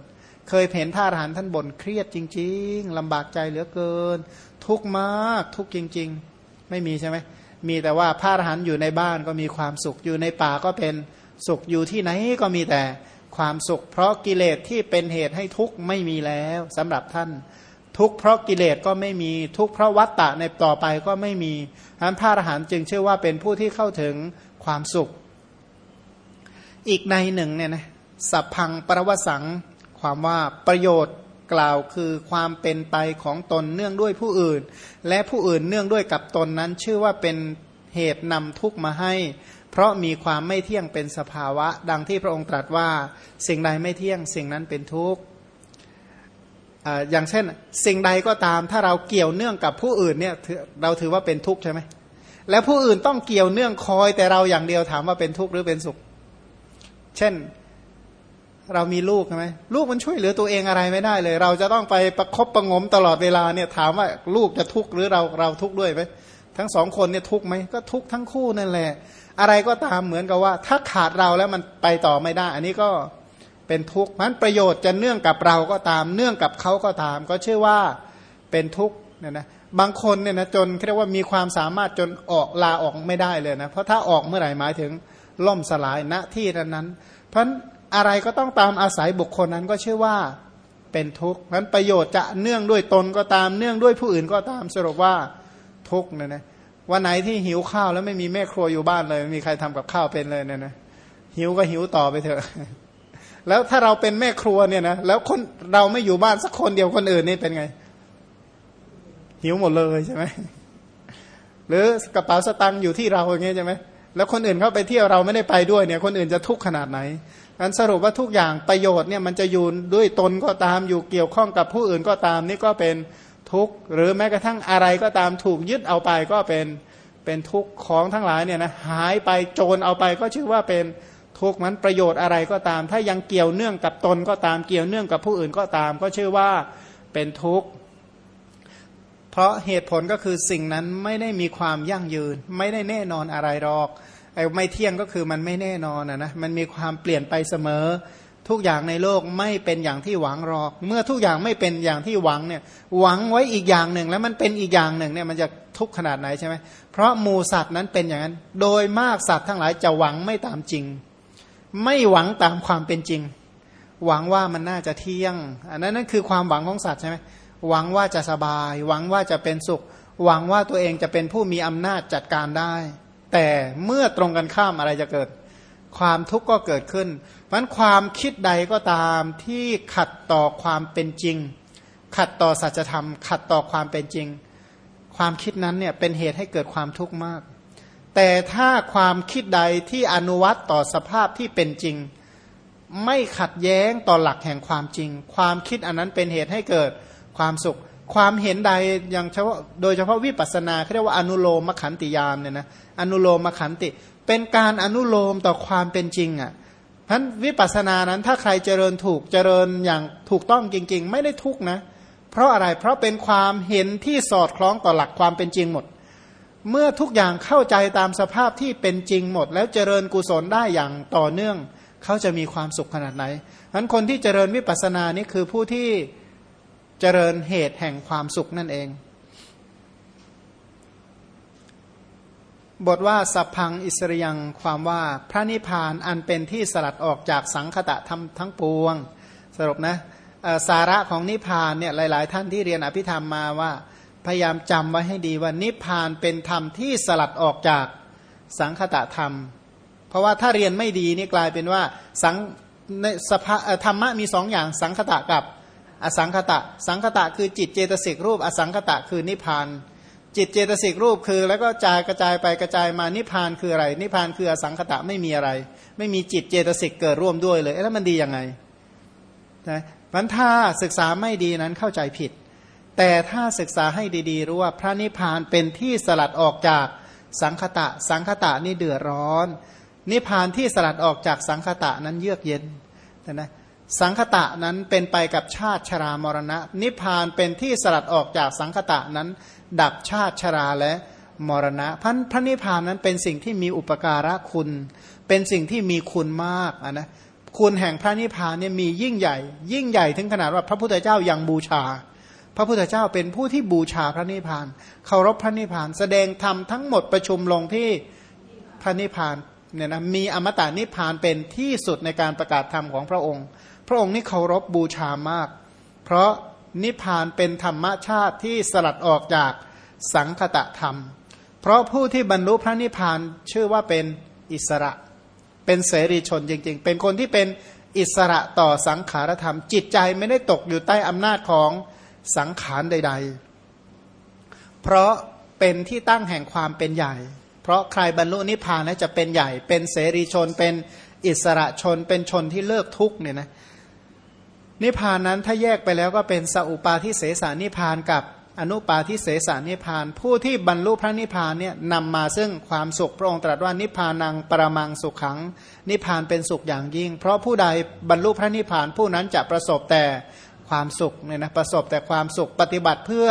เคยเห็นพระอรหันต์ท่านบ่นเครียดจริง ๆลำบากใจเหลือเกิน ทุกมากทุกจริง ๆ ไม่มีใช่ไหมมีแต่ว่าพระอรหันต์อยู่ในบ้านก็มีความสุขอยู่ในป่าก็เป็นสุขอยู่ที่ไหนก็มีแต่ความสุข เพราะกิเลสที่เป็นเหตุให้ทุกข์ไม่มีแล้วสำหรับท่าน ทุกข์เพราะกิเลสก็ไม่มีทุกข์เพราะวัตตะในต่อไปก็ไม่มีท่านพระอรหันต์จึงเชื่อว่าเป็นผู้ที่เข้าถึงความสุข อีกในหนึ่งเนี่ยนะสัพพังปรวสัง ความว่าประโยชน์กล่าวคือความเป็นไปของตนเนื่องด้วยผู้อื่น และผู้อื่นเนื่องด้วยกับตนนั้น ชื่อว่าเป็นเหตุนำทุกมาให้ เพราะมีความไม่เที่ยงเป็นสภาวะ ดังที่พระองค์ตรัสว่า สิ่งใดไม่เที่ยง สิ่งนั้นเป็นทุกข์อย่างเช่น สิ่งใดก็ตามถ้าเราเกี่ยวเนื่องกับผู้อื่นเนี่ยเราถือว่าเป็นทุกข์ใช่ไหมแล้วผู้อื่นต้องเกี่ยวเนื่องคอยแต่เราอย่างเดียวถามว่าเป็นทุกข์หรือเป็นสุข เช่นเรามีลูกใช่ไหมลูกมันช่วยเหลือตัวเองอะไรไม่ได้เลย เราจะต้องไปประครบประงมตลอดเวลาเนี่ยถามว่าลูกจะทุกข์หรือเราเราทุกข์ด้วยไหมทั้งสองคนเนี่ยทุกข์ไหมก็ทุกข์ทั้งคู่นั่นแหละ อะไรก็ตามเหมือนกับว่า ถ้าขาดเราแล้วมันไปต่อไม่ได้ อันนี้ก็เป็นทุกข์มันประโยชน์จะเนื่องกับเราก็ตาม เนื่องกับเขาก็ตาม ก็เชื่อว่าเป็นทุกข์เนี่ยนะบางคนเนี่ยนะจนเรียกว่ามีความสามารถจนออกลาออกไม่ได้เลยนะเพราะถ้าออกเมื่อไหร่หมายถึง ล่มสลายณที่นั้น เพราะอะไรก็ต้องตามอาศัยบุคคลนั้นก็ชื่อว่าเป็นทุกข์นั้นประโยชน์จะเนื่องด้วยตนก็ตามเนื่องด้วยผู้อื่นก็ตามสรุปว่าทุกข์เนี่ยนะวันไหนที่หิวข้าวแล้วไม่มีแม่ครัวอยู่บ้านเลยไม่มีใครทำกับข้าวเป็นเลยเนี่ยนะหิวก็หิวต่อไปเถอะ แล้วถ้าเราเป็นแม่ครัวเนี่ยนะแล้วคนเราไม่อยู่บ้านสักคนเดียวคนอื่นนี่เป็นไง หิวหมดเลยใช่ไหมหรือกระเป๋าสตังค์อยู่ที่เราอย่างเงี้ยใช่ไหม แล้วคนอื่นเข้าไปเที่ยวเราไม่ได้ไปด้วยเนี่ยคนอื่นจะทุกข์ขนาดไหนนั้นสรุปว่าทุกอย่างประโยชน์เนี่ยมันจะอยู่ด้วยตนก็ตามอยู่เกี่ยวข้องกับผู้อื่นก็ตามนี่ก็เป็นทุกข์หรือแม้กระทั่งอะไรก็ตามถูกยึดเอาไปก็เป็นเป็นทุกข์ของทั้งหลายเนี่ยนะหายไปโจรเอาไปก็ชื่อว่าเป็นทุกข์นั้นประโยชน์อะไรก็ตาม ถ้ายังเกี่ยวเนื่องกับตนก็ตามเกี่ยวเนื่องกับผู้อื่นก็ตาม ก็ชื่อว่าเป็นทุกข์ เพราะเหตุผลก็คือสิ่งนั้นไม่ได้มีความยั่งยืน ไม่ได้แน่นอนอะไรหรอกไอ้ไม่เที่ยงก็คือมันไม่แน่นอนนะนะมันมีความเปลี่ยนไปเสมอ ทุกอย่างในโลกไม่เป็นอย่างที่หวังหรอก เมื่อทุกอย่างไม่เป็นอย่างที่หวังเนี่ยหวังไว้อีกอย่างหนึ่ง แล้วมันเป็นอีกอย่างหนึ่งเนี่ยมันจะทุกข์ขนาดไหนใช่ไหมเพราะหมูสัตว์นั้นเป็นอย่างนั้น โดยมากสัตว์ทั้งหลายจะหวังไม่ตามจริง ไม่หวังตามความเป็นจริง หวังว่ามันน่าจะเที่ยง อันนั้นนั่นคือความหวังของสัตว์ใช่ไหม หวังว่าจะสบาย หวังว่าจะเป็นสุข หวังว่าตัวเองจะเป็นผู้มีอำนาจจัดการได้ แต่เมื่อตรงกันข้ามอะไรจะเกิด ความทุกข์ก็เกิดขึ้นเพราะความคิดใดก็ตามที่ขัดต่อความเป็นจริง ขัดต่อสัจธรรม ขัดต่อความเป็นจริง ความคิดนั้นเนี่ยเป็นเหตุให้เกิดความทุกข์มาก แต่ถ้าความคิดใดที่อนุวัตต่อสภาพที่เป็นจริง ไม่ขัดแย้งต่อหลักแห่งความจริง ความคิดอันนั้นเป็นเหตุให้เกิด ความสุข ความเห็นใดอย่างเฉพาะโดยเฉพาะวิปัสสนาเขาเรียกว่าอนุโลมมขันติยามเนี่ยนะอนุโลมมขันติ เป็นการอนุโลมต่อความเป็นจริงอะ่ะพันวิปัสสนานั้นถ้าใครเจริญถูกเจริญอย่างถูกต้องจริง ๆ ไม่ได้ทุกนะ เพราะอะไรเพราะเป็นความเห็นที่สอดคล้องต่อหลักความเป็นจริงหมด เมื่อทุกอย่างเข้าใจตามสภาพที่เป็นจริงหมด แล้วเจริญกุศลได้อย่างต่อเนื่อง เขาจะมีความสุขขนาดไหนนั้นคนที่เจริญวิปัสสนานี่คือผู้ที่ เจริญเหตุแห่งความสุขนั่นเอง บทว่าสัพพังอิสริยังความว่าพระนิพพานอันเป็นที่สลัดออกจากสังคตะธรรมทั้งปวง สรุปนะสาระของนิพพานเนี่ยหลาย ๆ ท่านที่เรียนอภิธรรมมาว่า พยายามจำไว้ให้ดีว่านิพพานเป็นธรรมที่สลัดออกจากสังคตะธรรม เพราะว่าถ้าเรียนไม่ดีนี่กลายเป็นว่าสังในสภาธรรมะมีสองอย่างสังคตะกับ อสังคตะ สังคตะคือจิตเจตสิกรูป อสังคตะคือนิพพาน จิตเจตสิกรูปคือ แล้วก็จายกระจายไปกระจายมานิพพานคืออะไร นิพพานคืออสังคตะไม่มีอะไร ไม่มีจิตเจตสิกเกิดร่วมด้วยเลยแล้วมันดียังไงนะมันถ้าศึกษาไม่ดีนั้นเข้าใจผิด แต่ถ้าศึกษาให้ดีๆ รู้ว่าพระนิพพานเป็นที่สลัดออกจากสังคตะ สังคตะนี่เดือดร้อน นิพพานที่สลัดออกจากสังคตะนั้นเยือกเย็นนะ สังคตะนั้นเป็นไปกับชาติชรามรณะ นิพพานเป็นที่สลัดออกจากสังคตะนั้น ดับชาติชราและมรณะพันพระนิพพานนั้นเป็นสิ่งที่มีอุปการะคุณ เป็นสิ่งที่มีคุณมากนะคุณแห่งพระนิพพานเนี่ยมียิ่งใหญ่ ยิ่งใหญ่ถึงขนาดว่าพระพุทธเจ้ายังบูชา พระพุทธเจ้าเป็นผู้ที่บูชาพระนิพพานเคารพพระนิพพาน แสดงธรรมทั้งหมดประชุมลงที่พระนิพพานเนี่ยนะมีอมตะนิพพานเป็นที่สุดในการประกาศธรรมของพระองค์ พระองค์นี้เคารพบบูชามาก เพราะนิพพานเป็นธรรมชาติที่สลัดออกจากสังคตะธรรม เพราะผู้ที่บรรลุพระนิพพานชื่อว่าเป็นอิสระ เป็นเสรีชนจริงๆ เป็นคนที่เป็นอิสระต่อสังขารธรรม จิตใจไม่ได้ตกอยู่ใต้อำนาจของสังขารใด ๆ เพราะเป็นที่ตั้งแห่งความเป็นใหญ่ เพราะใครบรรลุนิพพานแล้วจะเป็นใหญ่ เป็นเสรีชน เป็นอิสระชน เป็นชนที่เลิกทุกเนี่ยนะ นิพพานนั้นถ้าแยกไปแล้วก็เป็นสัพปาทิเสสานิพพานกับอนุปาทิเสสานิพาน ผู้ที่บรรลุพระนิพพานเนี่ยนำมาซึ่งความสุขพระองค์ตรัสว่านิพพานังประมังสุขขัง นิพพานเป็นสุขอย่างยิ่ง เพราะผู้ใดบรรลุพระนิพพานผู้นั้นจะประสบแต่ความสุขเนี่ยนะประสบแต่ความสุขปฏิบัติเพื่อ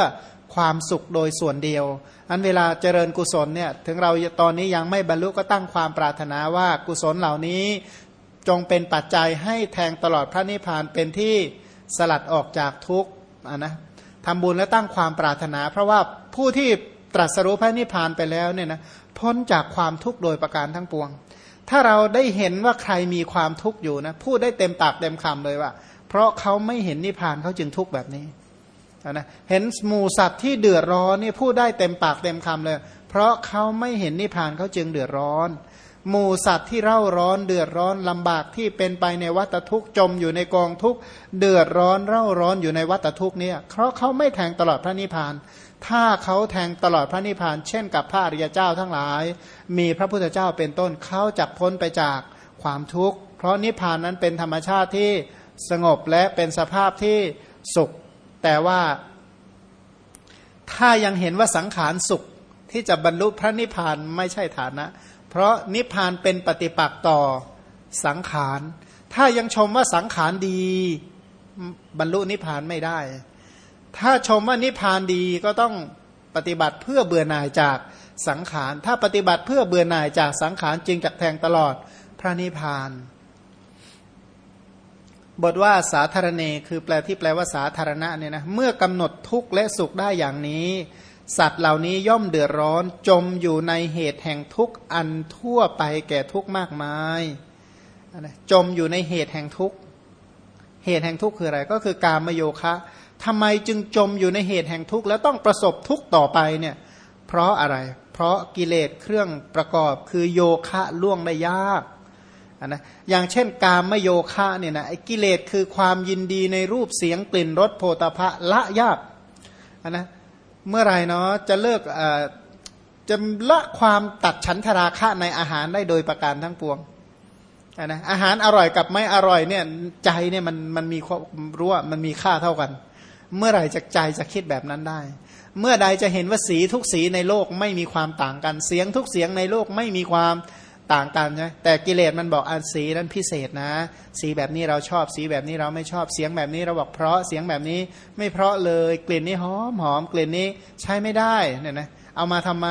ความสุขโดยส่วนเดียว อันเวลาเจริญกุศลเนี่ยถึงเราตอนนี้ยังไม่บรรลุก็ตั้งความปรารถนาว่ากุศลเหล่านี้ จงเป็นปัจจัยให้แทงตลอดพระนิพพานเป็นที่สลัดออกจากทุกข์นะทำบุญและตั้งความปรารถนา เพราะว่าผู้ที่ตรัสรู้พระนิพพานไปแล้วเนี่ยนะพ้นจากความทุกข์โดยประการทั้งปวง ถ้าเราได้เห็นว่าใครมีความทุกข์อยู่นะพูดได้เต็มปากเต็มคำเลยว่า เพราะเขาไม่เห็นนิพพานเขาจึงทุกข์แบบนี้นะเห็นหมูสัตว์ที่เดือดร้อนนี่พูดได้เต็มปากเต็มคำเลย เพราะเขาไม่เห็นนิพพานเขาจึงเดือดร้อน หมูสัตว์ที่เร่าร้อนเดือดร้อนลำบากที่เป็นไปในวัฏทุกข์จมอยู่ในกองทุกข์เดือดร้อนเร่าร้อนอยู่ในวัฏทุกข์เนี่ยเพราะเขาไม่แทงตลอดพระนิพพาน ถ้าเขาแทงตลอดพระนิพพาน เช่นกับพระอริยเจ้าทั้งหลาย มีพระพุทธเจ้าเป็นต้นเขาจะพ้นไปจากความทุกข์ เพราะนิพพานนั้นเป็นธรรมชาติที่สงบและเป็นสภาพที่สุข แต่ว่าถ้ายังเห็นว่าสังขารสุขที่จะบรรลุพระนิพพานไม่ใช่ฐานะ เพราะนิพพานเป็นปฏิปักษ์ต่อสังขาร ถ้ายังชมว่าสังขารดี บรรลุนิพพานไม่ได้ ถ้าชมว่านิพพานดีก็ต้องปฏิบัติเพื่อเบื่อหน่ายจากสังขาร ถ้าปฏิบัติเพื่อเบื่อหน่ายจากสังขารจึงจักแทงตลอดพระนิพพาน บทว่าสาธารณเนคือแปลที่แปลว่าสาธารณะเนี่ยนะ เมื่อกำหนดทุกข์และสุขได้อย่างนี้ สัตว์เหล่านี้ย่อมเดือดร้อนจมอยู่ในเหตุแห่งทุกข์อันทั่วไปแก่ทุกข์มากมายจมอยู่ในเหตุแห่งทุกข์เหตุแห่งทุกข์คืออะไร ก็คือการมโยคะทำไมจึงจมอยู่ในเหตุแห่งทุกข์แล้วต้องประสบทุกข์ต่อไปเนี่ยเพราะอะไร เพราะกิเลสเครื่องประกอบคือโยคะล่วงได้ยากนะอย่างเช่นการมโยคะเนี่ยนะไอ้กิเลสคือความยินดีในรูปเสียงกลิ่นรสโพธพะละยากนะ เมื่อไรเนาะจะเลิกจะละความตัดฉันทราคะในอาหารได้โดยประการทั้งปวงนะอาหารอร่อยกับไม่อร่อยเนี่ยใจเนี่ยมันมันมีรู้ว่ามันมีค่าเท่ากัน เมื่อไหร่จะใจจะคิดแบบนั้นได้ เมื่อใดจะเห็นว่าสีทุกสีในโลกไม่มีความต่างกัน เสียงทุกเสียงในโลกไม่มีความ ต่างกันใช่แต่กิเลสมันบอกอันสีนั้นพิเศษนะ สีแบบนี้เราชอบสีแบบนี้เราไม่ชอบเสียงแบบนี้เราบอกเพราะเสียงแบบนี้ไม่เพราะเลยกลิ่นนี้หอมหอมกลิ่นนี้ใช้ไม่ได้เนี่ยนะเอามาทำไม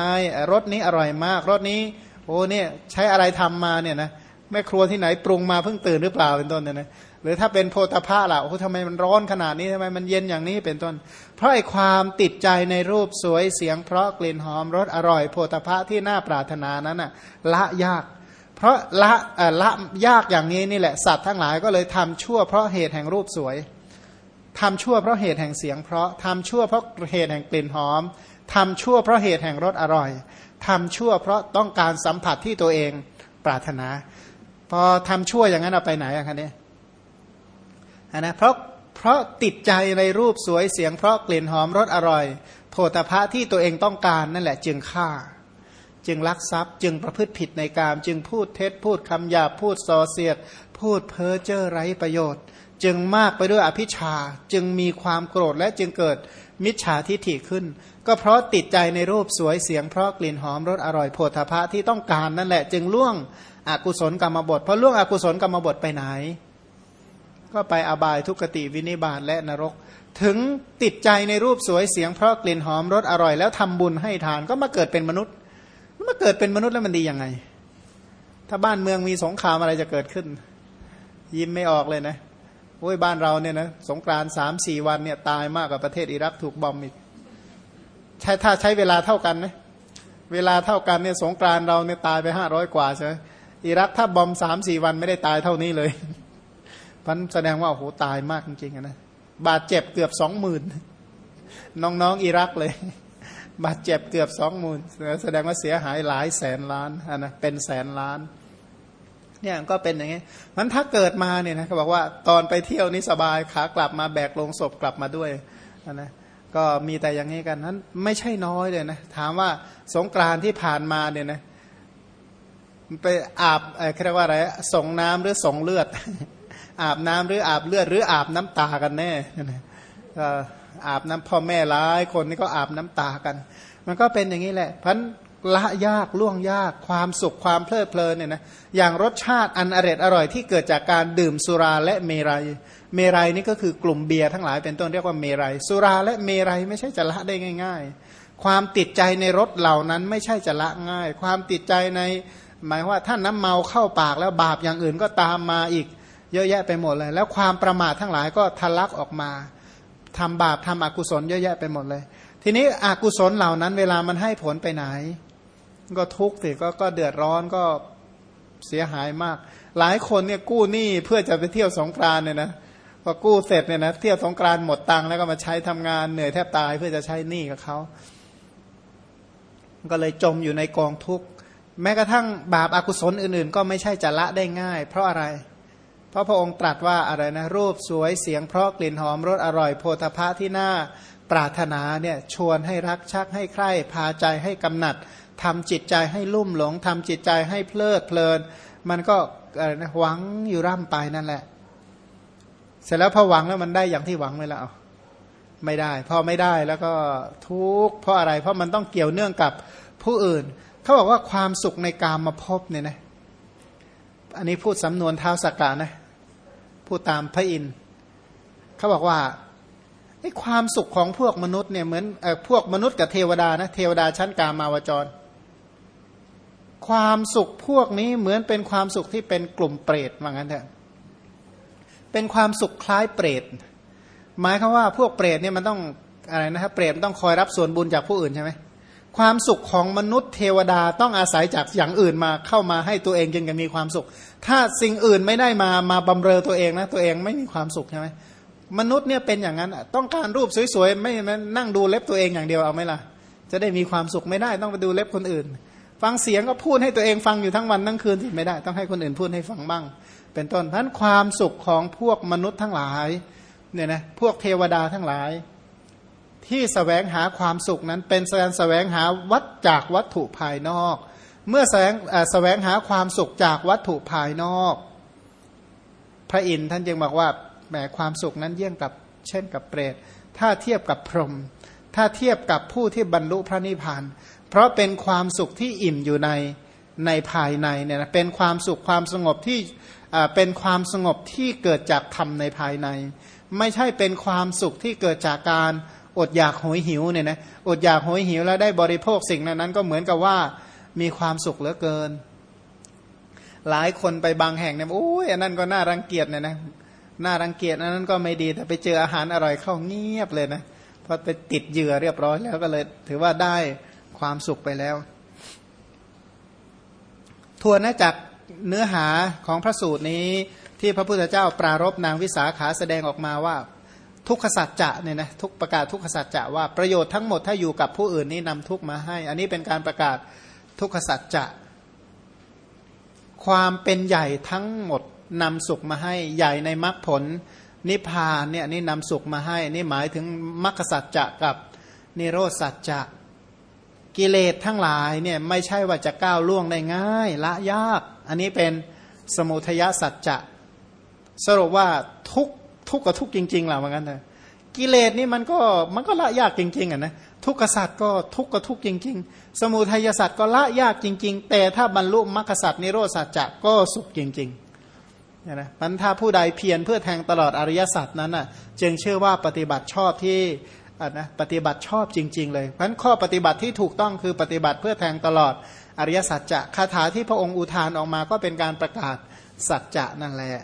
รสนี้อร่อยมากรสนี้โอ้เนี่ยใช้อะไรทำมาเนี่ยนะแม่ครัวที่ไหนปรุงมาเพิ่งตื่นหรือเปล่าเป็นต้นเนี่ยนะหรือถ้าเป็นโพธาภาล่ะโอ้ทำไมมันร้อนขนาดนี้ทำไมมันเย็นอย่างนี้เป็นต้น เพราะไอความติดใจในรูปสวยเสียง เพราะกลิ่นหอมรสอร่อยโพธาภะที่น่าปรารถนานั้นน่ะละยาก เพราะละละยากอย่างนี้นี่แหละสัตว์ทั้งหลายก็เลยทำชั่วเพราะเหตุแห่งรูปสวยทำชั่วเพราะเหตุแห่งเสียง เพราะทำชั่วเพราะเหตุแห่งกลิ่นหอมทำชั่วเพราะเหตุแห่งรสอร่อยทำชั่วเพราะต้องการสัมผัสที่ตัวเองปรารถนา พอทำชั่วอย่างนั้นเอาไปไหนอะคะเนี่ยนะเพราะ เพราะติดใจในรูปสวยเสียงเพราะกลิ่นหอมรสอร่อย โพธพะที่ตัวเองต้องการนั่นแหละจึงฆ่า จึงลักทรัพย์จึงประพฤติผิดในกาม จึงพูดเท็จพูดคำหยาบพูดส่อเสียด พูดเพ้อเจ้อไร้ประโยชน์ จึงมากไปด้วยอภิชาจึงมีความโกรธและจึงเกิดมิจฉาทิฐิขึ้น ก็เพราะติดใจในรูปสวยเสียงเพราะกลิ่นหอมรสอร่อยโพธพะที่ต้องการนั่นแหละ จึงล่วงอกุศลกรรมบทพอล่วงอกุศลกรรมบทไปไหน ก็ไปอบายทุกติวินิบาตและนรก ถึงติดใจในรูปสวยเสียงเพราะกลิ่นหอมรสอร่อย แล้วทำบุญให้ทานก็มาเกิดเป็นมนุษย์มาเกิดเป็นมนุษย์แล้วมันดียังไง ถ้าบ้านเมืองมีสงครามอะไรจะเกิดขึ้น ยิ้มไม่ออกเลยนะโอ้ยบ้านเราเนี่ยนะสงกรานสามสี่วันเนี่ยตายมากกว่าประเทศอิรักถูกบอมอีกใช้ถ้าใช้เวลาเท่ากันไหมเวลาเท่ากันเนี่ยสงกรานเราเนี่ยตายไปห้าร้อยกว่าใช่ไหมอิรักถ้าบอมสามสี่วันไม่ได้ตายเท่านี้เลย พันแสดงว่าโอ้โหตายมากจริงๆนะบาดเจ็บเกือบสองหมื่นน้องๆอิรักเลย บาดเจ็บเกือบสองหมื่นแสดงว่าเสียหายหลายแสนล้านนะเป็นแสนล้านเนี่ยก็เป็นอย่างนี้มันถ้าเกิดมาเนี่ยนะเขาบอกว่าตอนไปเที่ยวนี้สบายขากลับมาแบกลงศพกลับมาด้วยนะก็มีแต่อย่างนี้กันนั้น ไม่ใช่น้อยเลยนะถามว่าสงกรานที่ผ่านมาเนี่ยนะไปอาบอะไรเรียกว่าอะไรส่งน้ำหรือส่งเลือด อาบน้ำหรืออาบเลือดหรืออาบน้ำตากันแน่ก็อาบน้ำพ่อแม่ร้ายคนนี่ก็อาบน้ำตากัน มันก็เป็นอย่างนี้แหละพันละยากล่วงยากความสุขความเพลิดเพลินเนี่ยนะอย่างรสชาติอันอร่อยอร่อยที่เกิดจากการดื่มสุราและเมรัยเมรัยนี่ก็คือกลุ่มเบียร์ทั้งหลายเป็นต้นเรียกว่าเมรัยสุราและเมรัยไม่ใช่จะละได้ง่าย ๆ ความติดใจในรสเหล่านั้นไม่ใช่จะละง่าย ความติดใจใน หมายว่าท่านน้ำเมาเข้าปากแล้วบาปอย่างอื่นก็ตามมาอีก เยอะแยะไปหมดเลย แล้วความประมาททั้งหลายก็ทะลักออกมาทำบาปทำอกุศลเยอะแยะไปหมดเลย ทีนี้อกุศลเหล่านั้น เวลามันให้ผลไปไหน ก็ทุกข์สิก็ก็เดือดร้อนก็เสียหายมาก หลายคนเนี่ยกู้หนี้เพื่อจะไปเที่ยวสงกรานเนี่ยนะพอกู้เสร็จเนี่ยนะเที่ยวสงกรานหมดตังค์แล้วก็มาใช้ทำงานเหนื่อยแทบตายเพื่อจะใช้หนี้กับเขาก็เลยจมอยู่ในกองทุกข์แม้กระทั่งบาปอากุศลอื่นๆ ก็ไม่ใช่จะละได้ง่าย เพราะอะไรเพราะพระองค์ตรัสว่าอะไรนะรูปสวยเสียงเพราะกลิ่นหอมรสอร่อยโพธพะที่น่าปรารถนาเนี่ยชวนให้รักชักให้ใคร่พาใจให้กำหนัดทำจิตใจให้ลุ่มหลงทำจิตใจให้เพลิดเพลิน มันก็นะหวังอยู่ร่ำไปนั่นแหละ เสร็จแล้วพอหวังแล้วมันได้อย่างที่หวังไหมล่ะไม่ได้ พอไม่ได้แล้วก็ทุกข์เพราะอะไร เพราะมันต้องเกี่ยวเนื่องกับผู้อื่น เขาบอกว่าความสุขในการมาพบเนี่ยนะ อันนี้พูดสำนวนเท้าสกกานะ พูดตามพระอินทร์เขาบอกว่าไอ้ความสุขของพวกมนุษย์เนี่ยเหมือนอพวกมนุษย์กับเทวดานะเทวดาชั้นกามาวจร ความสุขพวกนี้เหมือนเป็นความสุขที่เป็นกลุ่มเปรตว่างั้นเถอะเป็นความสุขคล้ายเปรตหมายคือว่าพวกเปรตเนี่ยมันต้องอะไรนะครับเปรตต้องคอยรับส่วนบุญจากผู้อื่นใช่ไหมความสุขของมนุษย์เทวดาต้องอาศัยจากอย่างอื่นมาเข้ามาให้ตัวเองจึงจะมีความสุข ถ้าสิ่งอื่นไม่ได้มามาบำเรอตัวเองนะ ตัวเองไม่มีความสุขใช่ไหมมนุษย์เนี่ยเป็นอย่างนั้นต้องการรูปสวยๆไม่นั่งดูเล็บตัวเองอย่างเดียวเอาไหมล่ะ จะได้มีความสุขไม่ได้ต้องไปดูเล็บคนอื่น ฟังเสียงก็พูดให้ตัวเองฟังอยู่ทั้งวันทั้งคืนที่ไม่ได้ต้องให้คนอื่นพูดให้ฟังบ้าง เป็นต้นเพรานั้นความสุขของพวกมนุษย์ทั้งหลายเนี่ยนะพวกเทวดาทั้งหลาย ที่สแสวงหาความสุขนั้นเป็นการสแสวงหาวัดจากวัตถุภายนอก เมื่อแสวงแสวงหาความสุขจากวัตถุภายนอก พระอินทร์ท่านจึงบอกว่าแหมความสุขนั้นเยี่ยงกับเช่นกับเปรต ถ้าเทียบกับพรหมถ้าเทียบกับผู้ที่บรรลุพระนิพพาน เพราะเป็นความสุขที่อิ่มอยู่ในในภายในเนี่ยนะเป็นความสุขความสงบที่เป็นความสงบที่เกิดจากธรรมในภายใน ไม่ใช่เป็นความสุขที่เกิดจากการอดอยากหอยหิวเนี่ยนะอดอยากหอยหิวแล้วได้บริโภคสิ่งนั้นก็เหมือนกับว่า มีความสุขเหลือเกิน หลายคนไปบางแห่งเนี่ยโอ้ยอันนั้นก็น่ารังเกียจเนี่ยนะน่ารังเกียจอันนั้นก็ไม่ดีแต่ไปเจออาหารอร่อยเข้าเงียบเลยนะพอไปติดเหยื่อเรียบร้อยแล้วก็เลย ถือว่าได้ความสุขไปแล้วทวนนะจากเนื้อหาของพระสูตรนี้ที่พระพุทธเจ้าปรารบนางวิสาขาแสดงออกมาว่า ทุกขสัจจะเนี่ยนะทุกประกาศทุกขสัจจะว่าประโยชน์ทั้งหมดถ้าอยู่กับผู้อื่นนี่นำทุกมาให้ อันนี้เป็นการประกาศ ทุกขสัจจะ ความเป็นใหญ่ทั้งหมดนำสุขมาให้ใหญ่ในมรรคผล นิพพานเนี่ยนี่นำสุขมาให้ นี่หมายถึงมรรคสัจจะกับนิโรธสัจจะกิเลสทั้งหลายเนี่ยไม่ใช่ว่าจะก้าวล่วงได้ง่าย ละยาก อันนี้เป็นสมุทยสัจจะ สรุปว่าทุกทุกกับทุกจริงๆแหละเหมือนกันเลยกิเลสนี่มันก็มันก็ละยากจริงๆอะนะทุกขสัตว์ก็ทุกข์ก็ทุกจริง ๆ สมุทัยสัตว์ก็ละยากจริง ๆ แต่ถ้าบรรลุมรรคสัตว์นิโรธสัจจะก็สุขจริงๆนะมันถ้าผู้ใดเพียรเพื่อแทงตลอดอริยสัจนั้นน่ะจึงเชื่อว่าปฏิบัติชอบที่นะปฏิบัติชอบจริง ๆ เลยเพราะนั้นข้อปฏิบัติที่ถูกต้องคือปฏิบัติเพื่อแทงตลอดอริยสัจจะคาถาที่พระองค์อุทานออกมาก็เป็นการประกาศสัจจะนั่นแหละ